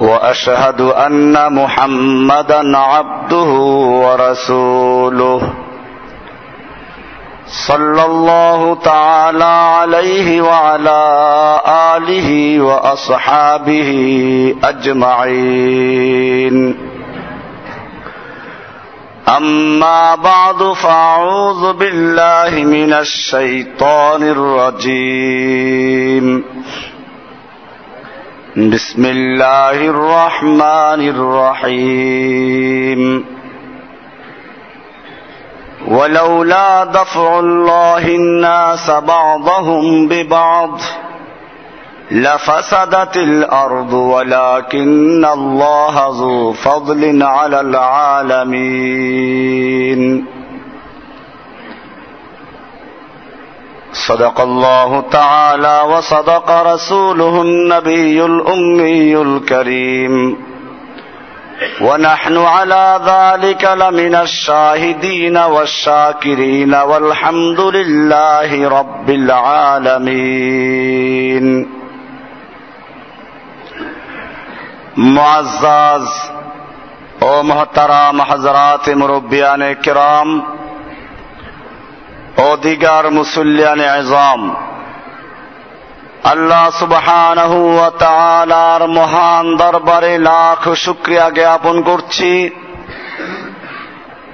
وأشهد أن محمدا عبده ورسوله صلى الله تعالى عليه وعلى آله وأصحابه أجمعين. أما بعد فأعوذ بالله من الشيطان الرجيم. بسم الله الرحمن الرحيم. ولولا دفع الله الناس بعضهم ببعض لفسدت الأرض ولكن الله ذو فضل على العالمين. صدق الله تعالى وصدق رسوله النبي الأمي الكريم ونحن على ذلك لمن الشاهدين والشاكرين والحمد لله رب العالمين معزز ও محترم حضرات مربیان کرام দিগার মুসল্লিয়ান আজম। আল্লাহ তাআলার মহান দরবারে লাখ শুকরিয়া জ্ঞাপন করছি।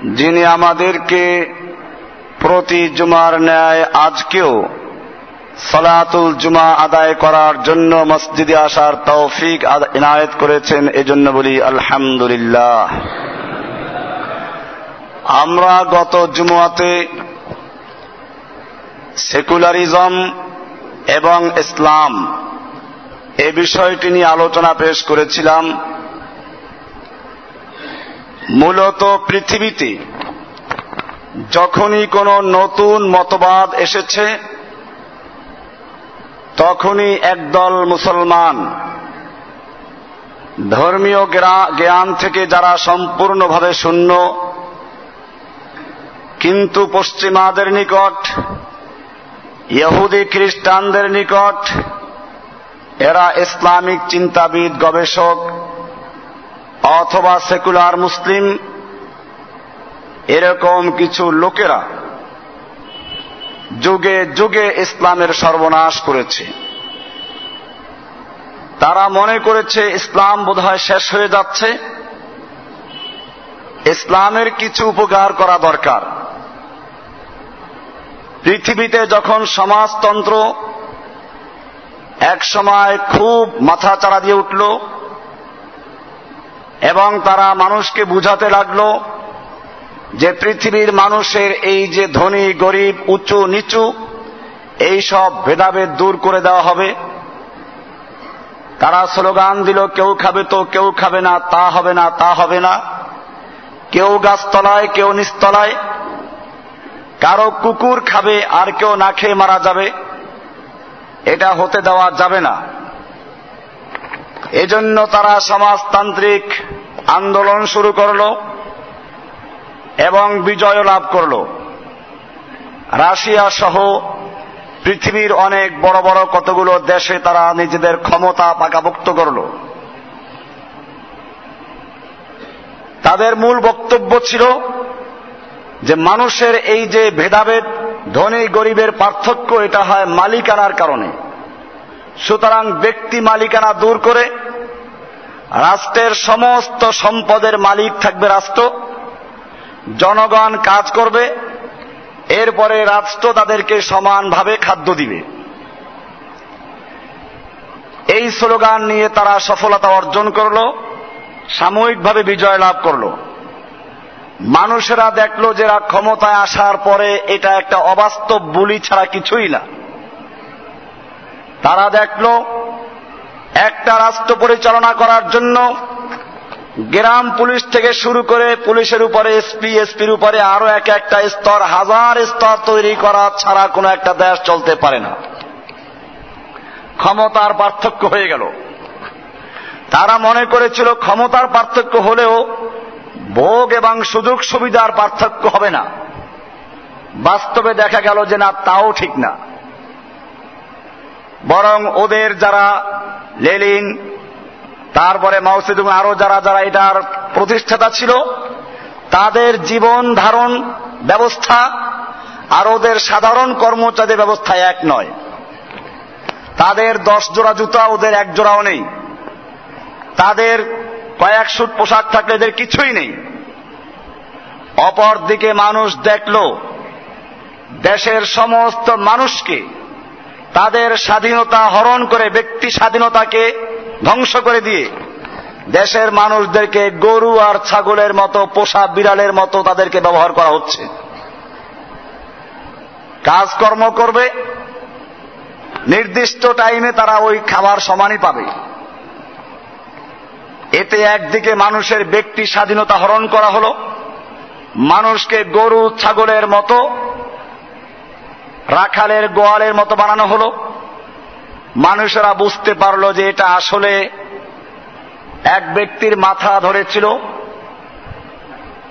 যিনি আমাদেরকে প্রতি জুমার ন্যায় আজকেও সালাতুল জুমা আদায় করার জন্য মসজিদে আসার তৌফিক ইনায়েত করেছেন, এজন্য বলি আলহামদুলিল্লাহ। আমরা গত জুমাতে সেকুলারিজম এবং ইসলাম। এ বিষয়টি নিয়ে আলোচনা পেশ করেছিলাম। মূলত পৃথিবীতে যখনই কোনো নতুন মতবাদ এসেছে, তখনই একদল মুসলমান ধর্মীয় জ্ঞান থেকে যারা সম্পূর্ণভাবে শূন্য, কিন্তু পশ্চিমাদের নিকট ইহুদি খ্রিস্টানদের নিকট, এরা ইসলামিক চিন্তাবিদ, গবেষক অথবা সেকুলার মুসলিম, এরকম কিছু লোকেরা যুগে যুগে ইসলামের সর্বনাশ করেছে। তারা মনে করেছে ইসলাম বোধহয় শেষ হয়ে যাচ্ছে। ইসলামের কিছু উপকার করা দরকার। পৃথিবীতে যখন সমাজতন্ত্র এক সময় খুব মাথা চাড়া দিয়ে উঠল এবং তারা মানুষকে বুঝাতে লাগল যে পৃথিবীর মানুষের এই যে ধনী, গরিব, উঁচু, নিচু, এই সব ভেদাভেদ দূর করে দেওয়া হবে। তারা স্লোগান দিল, কেউ খাবে তো কেউ খাবে না, তা হবে না, তা হবে না। কেউ গাছতলায়, কেউ নিস্তলায় কারও কুকুর খাবে আর কেউ না খেয়ে মারা যাবে, এটা হতে দেওয়া যাবে না। এজন্য তারা সমাজতান্ত্রিক আন্দোলন শুরু করল এবং বিজয় লাভ করল। রাশিয়া সহ পৃথিবীর অনেক বড় বড় কতগুলো দেশে তারা নিজেদের ক্ষমতা পাকাভুক্ত করল। তাদের মূল বক্তব্য ছিল যে মানুষের এই যে ভেদাভেদ, ধনী গরিবের পার্থক্য, এটা হয় মালিকানার কারণে। সুতরাং ব্যক্তি মালিকানা দূর করে, রাষ্ট্রের সমস্ত সম্পদের মালিক থাকবে রাষ্ট্র। জনগণ কাজ করবে, এরপরে রাষ্ট্র তাদেরকে সমানভাবে খাদ্য দিবে। এই স্লোগান নিয়ে তারা সফলতা অর্জন করল, সাময়িকভাবে বিজয় লাভ করল। মানুষেরা দেখল যে ক্ষমতায় আসার পরে এটা একটা অবাস্তব বুলি ছাড়া কিছুই না। তারা দেখল, একটা রাষ্ট্র পরিচালনা করার জন্য গ্রাম পুলিশ থেকে শুরু করে পুলিশের উপরে এসপি এসপির উপরে আরও এক একটা স্তর, হাজার স্তর তৈরি করা ছাড়া কোনো একটা দেশ চলতে পারে না। ক্ষমতার পার্থক্য হয়ে গেল। তারা মনে করেছিল ক্ষমতার পার্থক্য হলেও ভোগ এবং সুযোগ সুবিধার পার্থক্য হবে না। বাস্তবে দেখা গেল যে না, তাও ঠিক না। বরং ওদের যারা লেলিন, তারপরে মাউসেদুং আরও যারা যারা এটার প্রতিষ্ঠাতা ছিল, তাদের জীবন ধারণ ব্যবস্থা আর ওদের সাধারণ কর্মচারীদের ব্যবস্থা এক নয়। তাদের দশ জোড়া জুতা ওদের এক জোড়াও নেই। তাদের কয়েক সুট পোশাক থাকলে এদের কিছুই নেই। অপর দিকে মানুষ দেখল, দেশের সমস্ত মানুষকে তাদের স্বাধীনতা হরণ করে, ব্যক্তি স্বাধীনতাকে ধ্বংস করে দিয়ে দেশের মানুষদেরকে গরু আর ছাগলের মতো, পোষা বিড়ালের মতো তাদেরকে ব্যবহার করা হচ্ছে। কাজকর্ম করবে, নির্দিষ্ট টাইমে তারা ওই খাবার সমানই পাবে। এতে একদিকে মানুষের ব্যক্তি স্বাধীনতা হরণ করা হলো, মানুষকে গরু, ছাগলের মতো, রাখালের গোয়ালের মতো বানানো হলো। মানুষেরা বুঝতে পারল যে এটা আসলে এক ব্যক্তির মাথা ধরেছিল।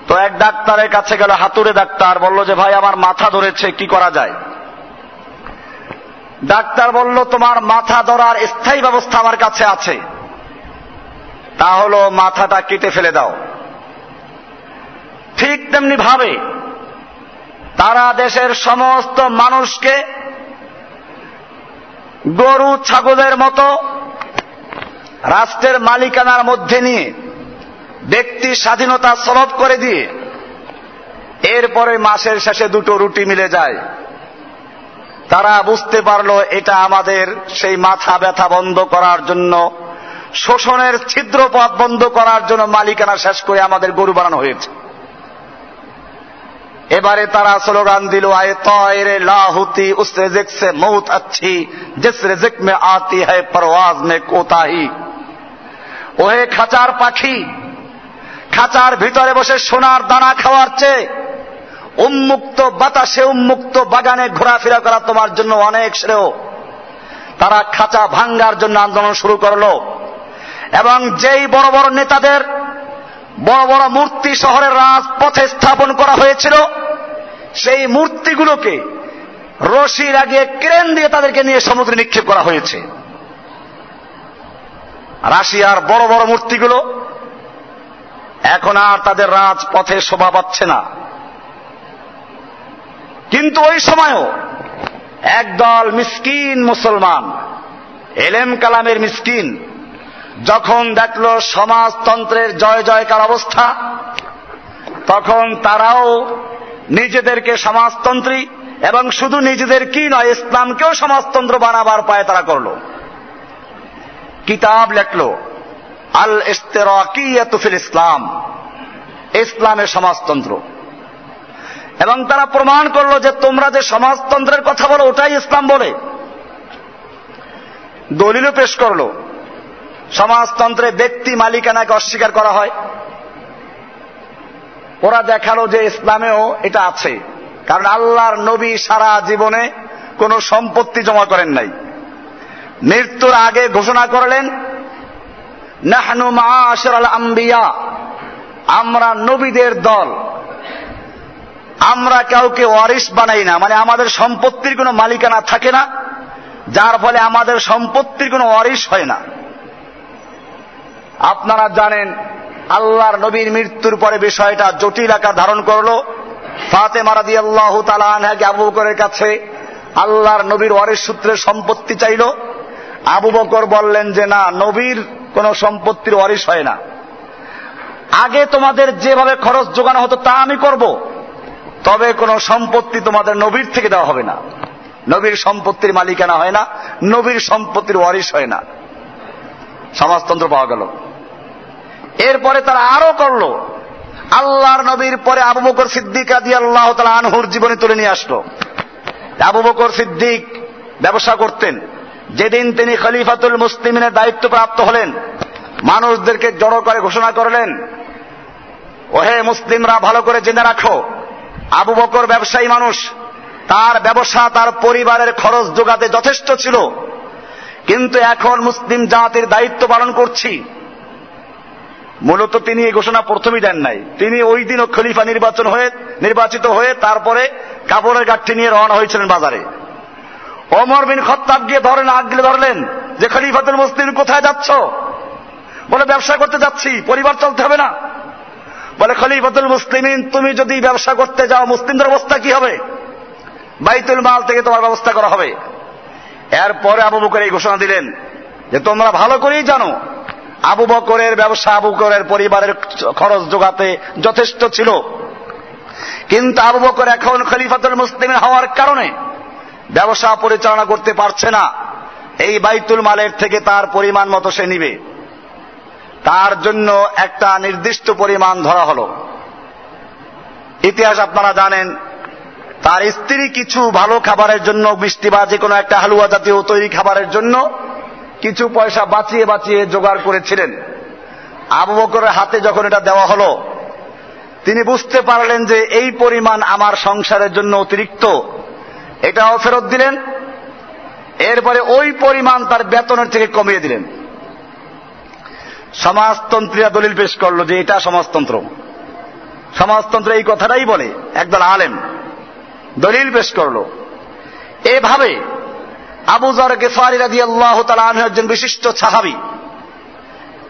তো এক ডাক্তারের কাছে গেল, হাতুড়ে ডাক্তার, বলল যে, ভাই, আমার মাথা ধরেছে, কি করা যায়? ডাক্তার বলল, তোমার মাথা ধরার স্থায়ী ব্যবস্থা আমার কাছে আছে। তা হলো মাথাটা কেটে ফেলে দাও। ঠিক তেমনি ভাবে তারা দেশের সমস্ত মানুষকে গরু, ছাগলের মতো রাষ্ট্রের মালিকানার মধ্যে নিয়ে ব্যক্তি স্বাধীনতা সলভ করে দিয়ে এরপরে মাসের শেষে দুটো রুটি মিলে যায়। তারা বুঝতে পারল এটা আমাদের সেই মাথা ব্যথা বন্ধ করার জন্য শোষণের ছিদ্র পথ বন্ধ করার জন্য মালিকানা শেষ করে আমাদের গরু বানানো হয়েছে। এবারে তারা স্লোগান দিল, আয় লাহুতি, উস মৌত আচ্ছি আতি হ্যায় পরওয়াজ মে কোতাহি। ওহে খাঁচার পাখি, খাঁচার ভিতরে বসে সোনার দানা খাওয়ার চেয়ে, উন্মুক্ত বাতাসে উন্মুক্ত বাগানে ঘোরাফেরা করা তোমার জন্য অনেক শ্রেয়। তারা খাঁচা ভাঙ্গার জন্য আন্দোলন শুরু করল। এবং যেই বড় বড় নেতাদের, বড় বড় মূর্তি শহরের রাজপথে স্থাপন করা হয়েছিল, সেই মূর্তিগুলোকে রশি লাগিয়ে ক্রেন দিয়ে তাদেরকে নিয়ে সমুদ্রে নিক্ষেপ করা হয়েছে। রাশিয়ার বড় বড় মূর্তিগুলো এখন আর তাদের রাজপথে শোভা পাচ্ছে না। কিন্তু ওই সময়ও একদল মিসকিন মুসলমান, এলেম কালামের মিসকিন যখন দেখল সমাজতন্ত্রের জয় জয়কার অবস্থা, তখন তারাও নিজেদেরকে সমাজতন্ত্রী এবং শুধু নিজেদের কি নয়, ইসলামকেও সমাজতন্ত্র বানাবার পায় তারা করল। কিতাব লেখল আল ইস্তেরাকিয়াতুফিল ইসলাম, ইসলামের সমাজতন্ত্র। এবং তারা প্রমাণ করল যে তোমরা যে সমাজতন্ত্রের কথা বলো, ওটাই ইসলাম বলে। দলিলও পেশ করল সমাজতন্ত্রে ব্যক্তি মালিকানাকে অস্বীকার করা হয়। ওরা দেখাল যে ইসলামেও এটা আছে। কারণ আল্লাহর নবী সারা জীবনে কোন সম্পত্তি জমা করেন নাই। মৃত্যুর আগে ঘোষণা করলেন, নাহনু মাশর আম্বিয়া, আমরা নবীদের দল। আমরা কাউকে ওয়ারিস বানাই না। মানে আমাদের সম্পত্তির কোনো মালিকানা থাকে না, যার ফলে আমাদের সম্পত্তির কোনো ওয়ারিস হয় না। আপনারা জানেন, আল্লাহর নবীর মৃত্যুর পরে বিষয়টা জটিল আকার ধারণ করল। ফাতে মারাদি আল্লাহ তালাহাকে আবু বকরের কাছে আল্লাহর নবীর ওয়ারিস সূত্রে সম্পত্তি চাইল। আবু বকর বললেন যে, না, নবীর কোন সম্পত্তির ওয়ারিস হয় না। আগে তোমাদের যেভাবে খরচ যোগানো হতো তা আমি করব। তবে কোন সম্পত্তি তোমাদের নবীর থেকে দেওয়া হবে না। নবীর সম্পত্তির মালিকানা হয় না, নবীর সম্পত্তির ওয়ারিশ হয় না। সমাজতন্ত্র পাওয়া গেল। এরপরে তারা আরও করল। আল্লাহর নবীর পরে আবু বকর সিদ্দিক আদি আল্লাহ তালা আনহুর জীবনে তুলে নিয়ে আসলো। আবু বকর সিদ্দিক ব্যবসা করতেন। যেদিন তিনি খলিফাতুল মুসলিমের দায়িত্ব প্রাপ্ত হলেন, মানুষদেরকে জড়ো করে ঘোষণা করলেন, ওহে মুসলিমরা ভালো করে জেনে রাখো, আবু বকর ব্যবসায়ী মানুষ, তার ব্যবসা তার পরিবারের খরচ যোগাতে যথেষ্ট ছিল। কিন্তু এখন মুসলিম জাতির দায়িত্ব পালন করছি। মূলত তিনি এই ঘোষণা প্রথমেই দেন নাই। তিনি ওই দিনও খলিফা নির্বাচন হয়ে, নির্বাচিত হয়ে তারপরে কাপড়ের গাঠি নিয়ে রওনা হয়েছিলেন বাজারে। অমর বিন খত্তাব গিয়ে ধরেন, আগলে ধরলেন যে, খলিফাতুল মুসলিম কোথায় যাচ্ছ? বলে, ব্যবসা করতে যাচ্ছি, পরিবার চলতে হবে না। বলে, খলিফাতুল মুসলিমিন, তুমি যদি ব্যবসা করতে যাও, মুসলিমদের অবস্থা কি হবে? বাইতুল মাল থেকে তোমার ব্যবস্থা করা হবে। এরপরে আবু বকর এই ঘোষণা দিলেন যে তোমরা ভালো করেই জানো, আবু বকরের ব্যবসা আবু বকরের পরিবারের খরচ যোগাতে যথেষ্ট ছিল। কিন্তু আবু বকর এখন খলিফাতুল মুসলিমের হওয়ার কারণে ব্যবসা পরিচালনা করতে পারছে না। এই বাইতুল মালের থেকে তার পরিমাণ মতো সে নিবে। তার জন্য একটা নির্দিষ্ট পরিমাণ ধরা হলো। ইতিহাস আপনারা জানেন তার স্ত্রী কিছু ভালো খাবারের জন্য বৃষ্টি বা যে কোনো একটা হালুয়া জাতীয় তৈরি খাবারের জন্য কিছু পয়সা বাঁচিয়ে বাঁচিয়ে জোগাড় করেছিলেন। আবু বকরের হাতে যখন এটা দেওয়া হলো, তিনি বুঝতে পারলেন যে এই পরিমাণ আমার সংসারের জন্য অতিরিক্ত। এটাও ফেরত দিলেন। এরপরে ওই পরিমাণ তার বেতনের থেকে কমিয়ে দিলেন। সমাজতন্ত্রীরা দলিল পেশ করল যে এটা সমাজতন্ত্র। সমাজতন্ত্র এই কথাটাই বলে, একদল আলেম। দলিল পেশ করল। এভাবে আবু জর গেফারি রাজি আল্লাহ তালা একজন বিশিষ্ট সাহাবি,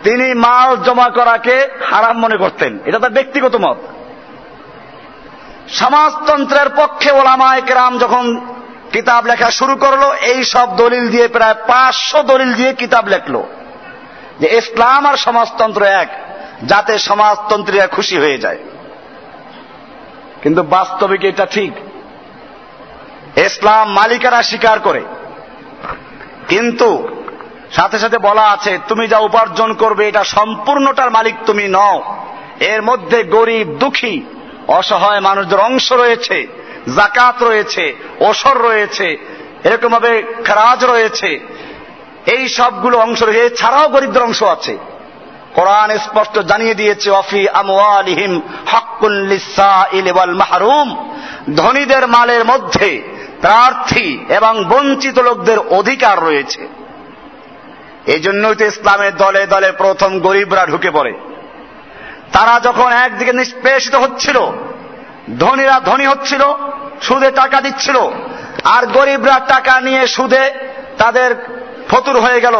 তিনি মাল জমা করাকে হারাম মনে করতেন। এটা তার ব্যক্তিগত মত। সমাজতন্ত্রের পক্ষে ওলামায় কেরাম যখন কিতাব লেখা শুরু করল, এই সব দলিল দিয়ে প্রায় পাঁচশো দলিল দিয়ে কিতাব লেখলো যে ইসলাম আর সমাজতন্ত্র এক, যাতে সমাজতন্ত্রীরা খুশি হয়ে যায়। কিন্তু বাস্তবিক এটা ঠিক। ইসলাম মালিকারা স্বীকার করে। কিন্তু সাথে সাথে বলা আছে, তুমি যা উপার্জন করবে, এটা সম্পূর্ণটার মালিক তুমি নও। এর মধ্যে গরিব, দুঃখী, অসহায় মানুষদের অংশ রয়েছে, জাকাত রয়েছে, ওসর রয়েছে এরকম ভাবে খারাজ রয়েছে। এই সবগুলো অংশ রয়েছে। এছাড়াও গরিবদের অংশ আছে। কোরআন স্পষ্ট জানিয়ে দিয়েছে, অফি আমওয়ালিহিম হাক্কুল মাহরুম। ধনীদের মালের মধ্যে প্রার্থী এবং বঞ্চিত লোকদের অধিকার রয়েছে। এই জন্যই তো ইসলামের দলে দলে প্রথম গরিবরা ঢুকে পড়ে। তারা যখন একদিকে নিষ্পেষিত হচ্ছিল, ধনীরা ধনী হচ্ছিল, সুদে টাকা দিচ্ছিল, আর গরিবরা টাকা নিয়ে সুদে তাদের ফতুর হয়ে গেল,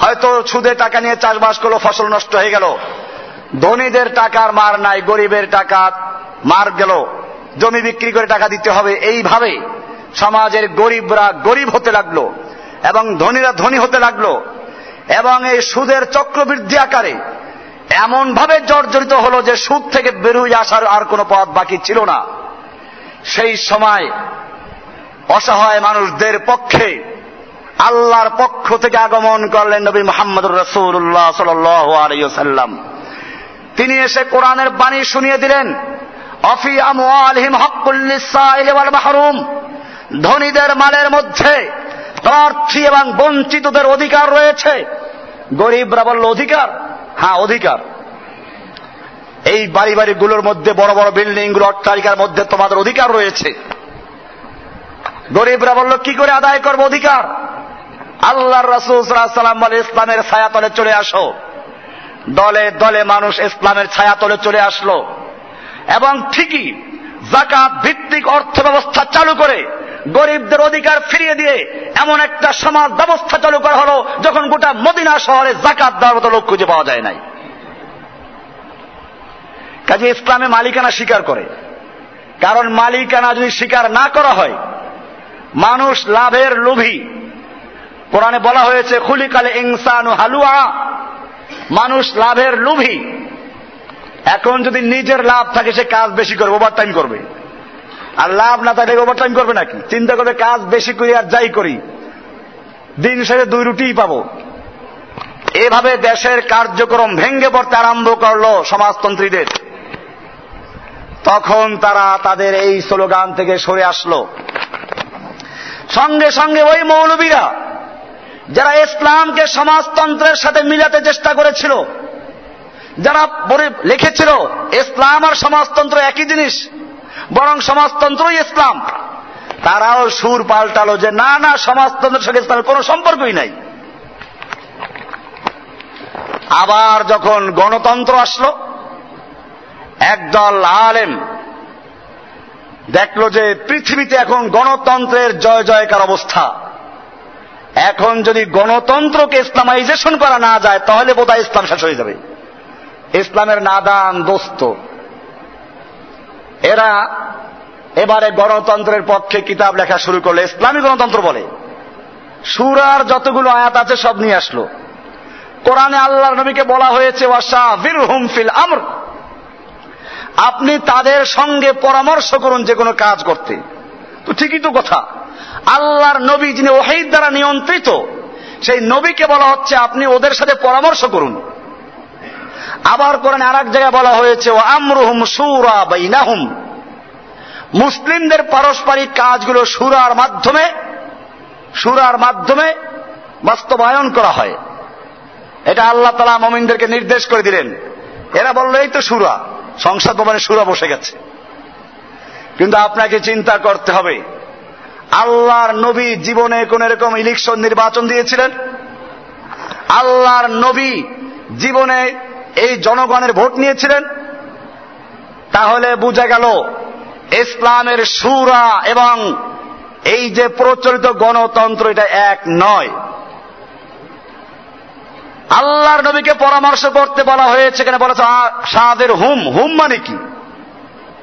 হয়তো সুদে টাকা নিয়ে চাষবাস করল, ফসল নষ্ট হয়ে গেল। ধনীদের টাকার মার নাই, গরিবের টাকা মার গেল, জমি বিক্রি করে টাকা দিতে হবে, এইভাবে সমাজের গরিবরা গরিব হতে লাগল এবং ধনীরা ধনী হতে লাগল এবং এই সুদের চক্রবৃদ্ধি আকারে এমন ভাবে জর্জরিত হলো যে সুদ থেকে বেরোয় আসার আর কোনো পথ বাকি ছিল না। সেই সময় অসহায় মানুষদের পক্ষে আল্লাহর পক্ষ থেকে আগমন করলেন নবী মোহাম্মদ রসুল্লাহ সাল্লাম তিনি এসে কোরআনের বাণী শুনিয়ে দিলেন, অফি আমহিম মাহরুম। ধনীদের মালের মধ্যে প্রার্থী এবং বঞ্চিতদের অধিকার রয়েছে। গরিবরা বলল, অধিকার? হ্যাঁ অধিকার। এই বাড়ি বাড়িগুলোর মধ্যে বড় বড় বিল্ডিংগুলো অট্টালিকার মধ্যে তোমাদের অধিকার রয়েছে। গরিবরা বলল, কি করে আদায় করব অধিকার? আল্লাহ রসুলাম বলে, ইসলামের ছায়াতলে চলে আসো। দলে দলে মানুষ ইসলামের ছায়াতলে চলে আসলো। এবং ঠিকই জাকাত ভিত্তিক অর্থ ব্যবস্থা চালু করে গরিবদের অধিকার ফিরিয়ে দিয়ে এমন একটা সমাজ ব্যবস্থা চালু করা হলো যখন গোটা মদিনা শহরে জাকাত দেওয়ার মতো লোক খুঁজে পাওয়া যায় নাই। কাজে ইসলামে মালিকানা স্বীকার করে। কারণ মালিকানা যদি স্বীকার না করা হয়, মানুষ লাভের লোভী। কোরআনে বলা হয়েছে, খুলিকালে ইনসান হালুয়া মানুষ লাভের লোভী। এখন যদি নিজের লাভ থাকে, সে কাজ বেশি করবে ওভার টাইম করবে। আর লাভ না থাকলে ওভারটাইম করবে নাকি? চিন্তা করবে কাজ বেশি করি আর যাই করি। দিন শেষে দুই রুটিই পাবো। এভাবে দেশের কার্যক্রম ভেঙ্গে পড়তে আরম্ভ করল সমাজতন্ত্রীদের। তখন তারা তাদের এই স্লোগান থেকে সরে আসলো। সঙ্গে সঙ্গে ওই মৌলবীরা, যারা ইসলামকে সমাজতন্ত্রের সাথে মিলাতে চেষ্টা করেছিল, যারা লিখেছিল, ইসলাম আর সমাজতন্ত্র একই জিনিস। বরং সমাজতন্ত্রই ইসলাম। তারাও সুর পাল্টালো যে, না না, সমাজতন্ত্রের সঙ্গে ইসলামের কোনো সম্পর্কই নাই। আবার যখন গণতন্ত্র আসলো, একদল আলেম দেখল যে, পৃথিবীতে এখন গণতন্ত্রের জয় জয়কার অবস্থা। এখন যদি গণতন্ত্রকে ইসলামাইজেশন করা না যায়, তাহলে বোধহয় ইসলাম শেষ হয়ে যাবে। ইসলামের নাদান দোস্ত। এরা এবারে গণতন্ত্রের পক্ষে কিতাব লেখা শুরু করল, ইসলামী গণতন্ত্র বলে। সুরার যতগুলো আয়াত আছে সব নিয়ে আসলো। কোরআনে আল্লাহর নবীকে বলা হয়েছে ফিল আমর। আপনি তাদের সঙ্গে পরামর্শ করুন যে কোনো কাজ করতে। তো ঠিকই তো কথা। আল্লাহর নবী যিনি ওহিদ দ্বারা নিয়ন্ত্রিত, সেই নবীকে বলা হচ্ছে, আপনি ওদের সাথে পরামর্শ করুন। আবার করেন আর এক জায়গায় বলা হয়েছে আমরুহুম সুরা বাইনাহুম। মুসলিমদের পারস্পরিক কাজগুলো সুরার মাধ্যমে সুরার মাধ্যমে বাস্তবায়ন করা হয়। এটা আল্লাহ তালা মমিনদেরকে নির্দেশ করে দিলেন। এরা বলল, এই তো সুরা সংসদ ভবনে সুরা বসে গেছে। কিন্তু আপনাকে চিন্তা করতে হবে, আল্লাহর নবী জীবনে কোন এরকম ইলেকশন নির্বাচন দিয়েছিলেন? আল্লাহর নবী জীবনে এই জনগণের ভোট নিয়েছিলেন, তাহলে বুঝা গেল ইসলামের সুরা এবং এই যে প্রচলিত গণতন্ত্র এটা এক নয়। আল্লাহর নবীকে পরামর্শ করতে বলা হয়েছে, এখানে বলেছে সাদের হুম হুম মানে কি?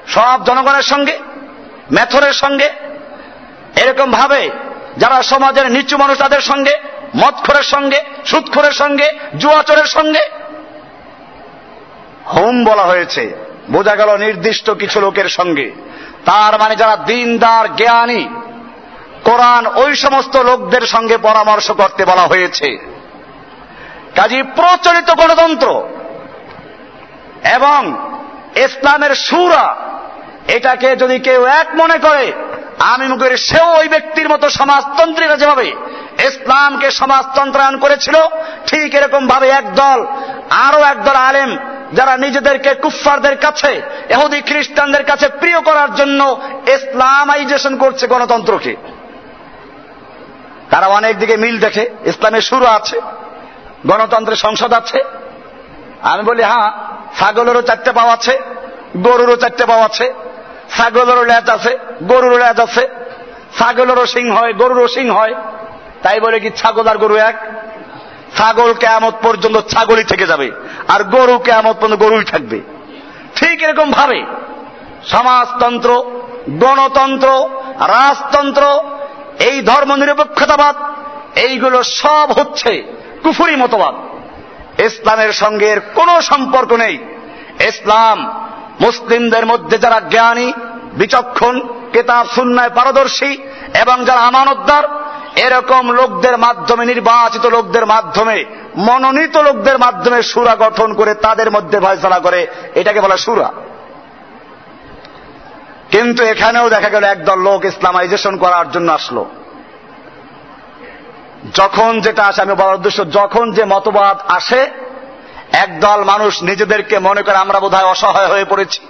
সব জনগণের সঙ্গে, মেথরের সঙ্গে, এরকম ভাবে যারা সমাজের নিচু মানুষ তাদের সঙ্গে, মদখোরের সঙ্গে, সুদখোরের সঙ্গে, জুয়াচরের সঙ্গে হুম বলা হয়েছে। বোঝা গেল নির্দিষ্ট কিছু লোকের সঙ্গে। তার মানে যারা দিনদার, জ্ঞানী, কোরআন ওই সমস্ত লোকদের সঙ্গে পরামর্শ করতে বলা হয়েছে। কাজী প্রচলিত গণতন্ত্র এবং ইসলামের সুরা, এটাকে যদি কেউ এক মনে করে, আমি করি সেও ওই ব্যক্তির মতো সমাজতন্ত্রীরা যেভাবে ইসলামকে সমাজতন্ত্রায়ন করেছিল, ঠিক এরকম ভাবে একদল আরও একদল আলেম যারা নিজেদেরকে কুফফারদের কাছে, এহুদি খ্রিস্টানদের কাছে প্রিয় করার জন্য ইসলামাইজেশন করছে গণতন্ত্রকে। তারা অনেক দিকে মিল দেখে, ইসলামের শুরু আছে, গণতন্ত্রের সংসদ আছে। আমি বলি হ্যাঁ ছাগলেরও চারটে পাও আছে, গরুরও চারটে পাও আছে, ছাগলেরও ল্যাচ আছে, গরুরও ল্যাচ আছে, ছাগলেরও সিং হয়, গরুরও সিং হয়। তাই বলে কি, ছাগল আর গরু এক? ছাগল কেমত পর্যন্ত ছাগলই থেকে যাবে, আর গরু কেমত পর্যন্ত গরুই থাকবে। ঠিক এরকম ভাবে সমাজতন্ত্র, গণতন্ত্র, রাজতন্ত্র, এই ধর্ম নিরপেক্ষতাবাদ এইগুলো সব হচ্ছে কুফুরি মতবাদ। ইসলামের সঙ্গে এর কোনো সম্পর্ক নেই। ইসলাম মুসলিমদের মধ্যে যারা জ্ঞানী, বিচক্ষণ, কেতাব, সুন্নায় পারদর্শী এবং যারা আমানতদার এরকম লোকদের মাধ্যমে, নির্বাচিত লোকদের মাধ্যমে, মনোনীত লোকদের মাধ্যমে সুরা গঠন করে তাদের মধ্যে ফয়সলা করে, এটাকে বলা সুরা। কিন্তু এখানেও দেখা গেল একদল লোক ইসলামাইজেশন করার জন্য আসলো। যখন যেটা আসে, আমি বলার উদ্দেশ্য, যখন যে মতবাদ আসে, একদল মানুষ নিজেদেরকে মনে করে আমরা বোধহয় অসহায় হয়ে পড়েছি,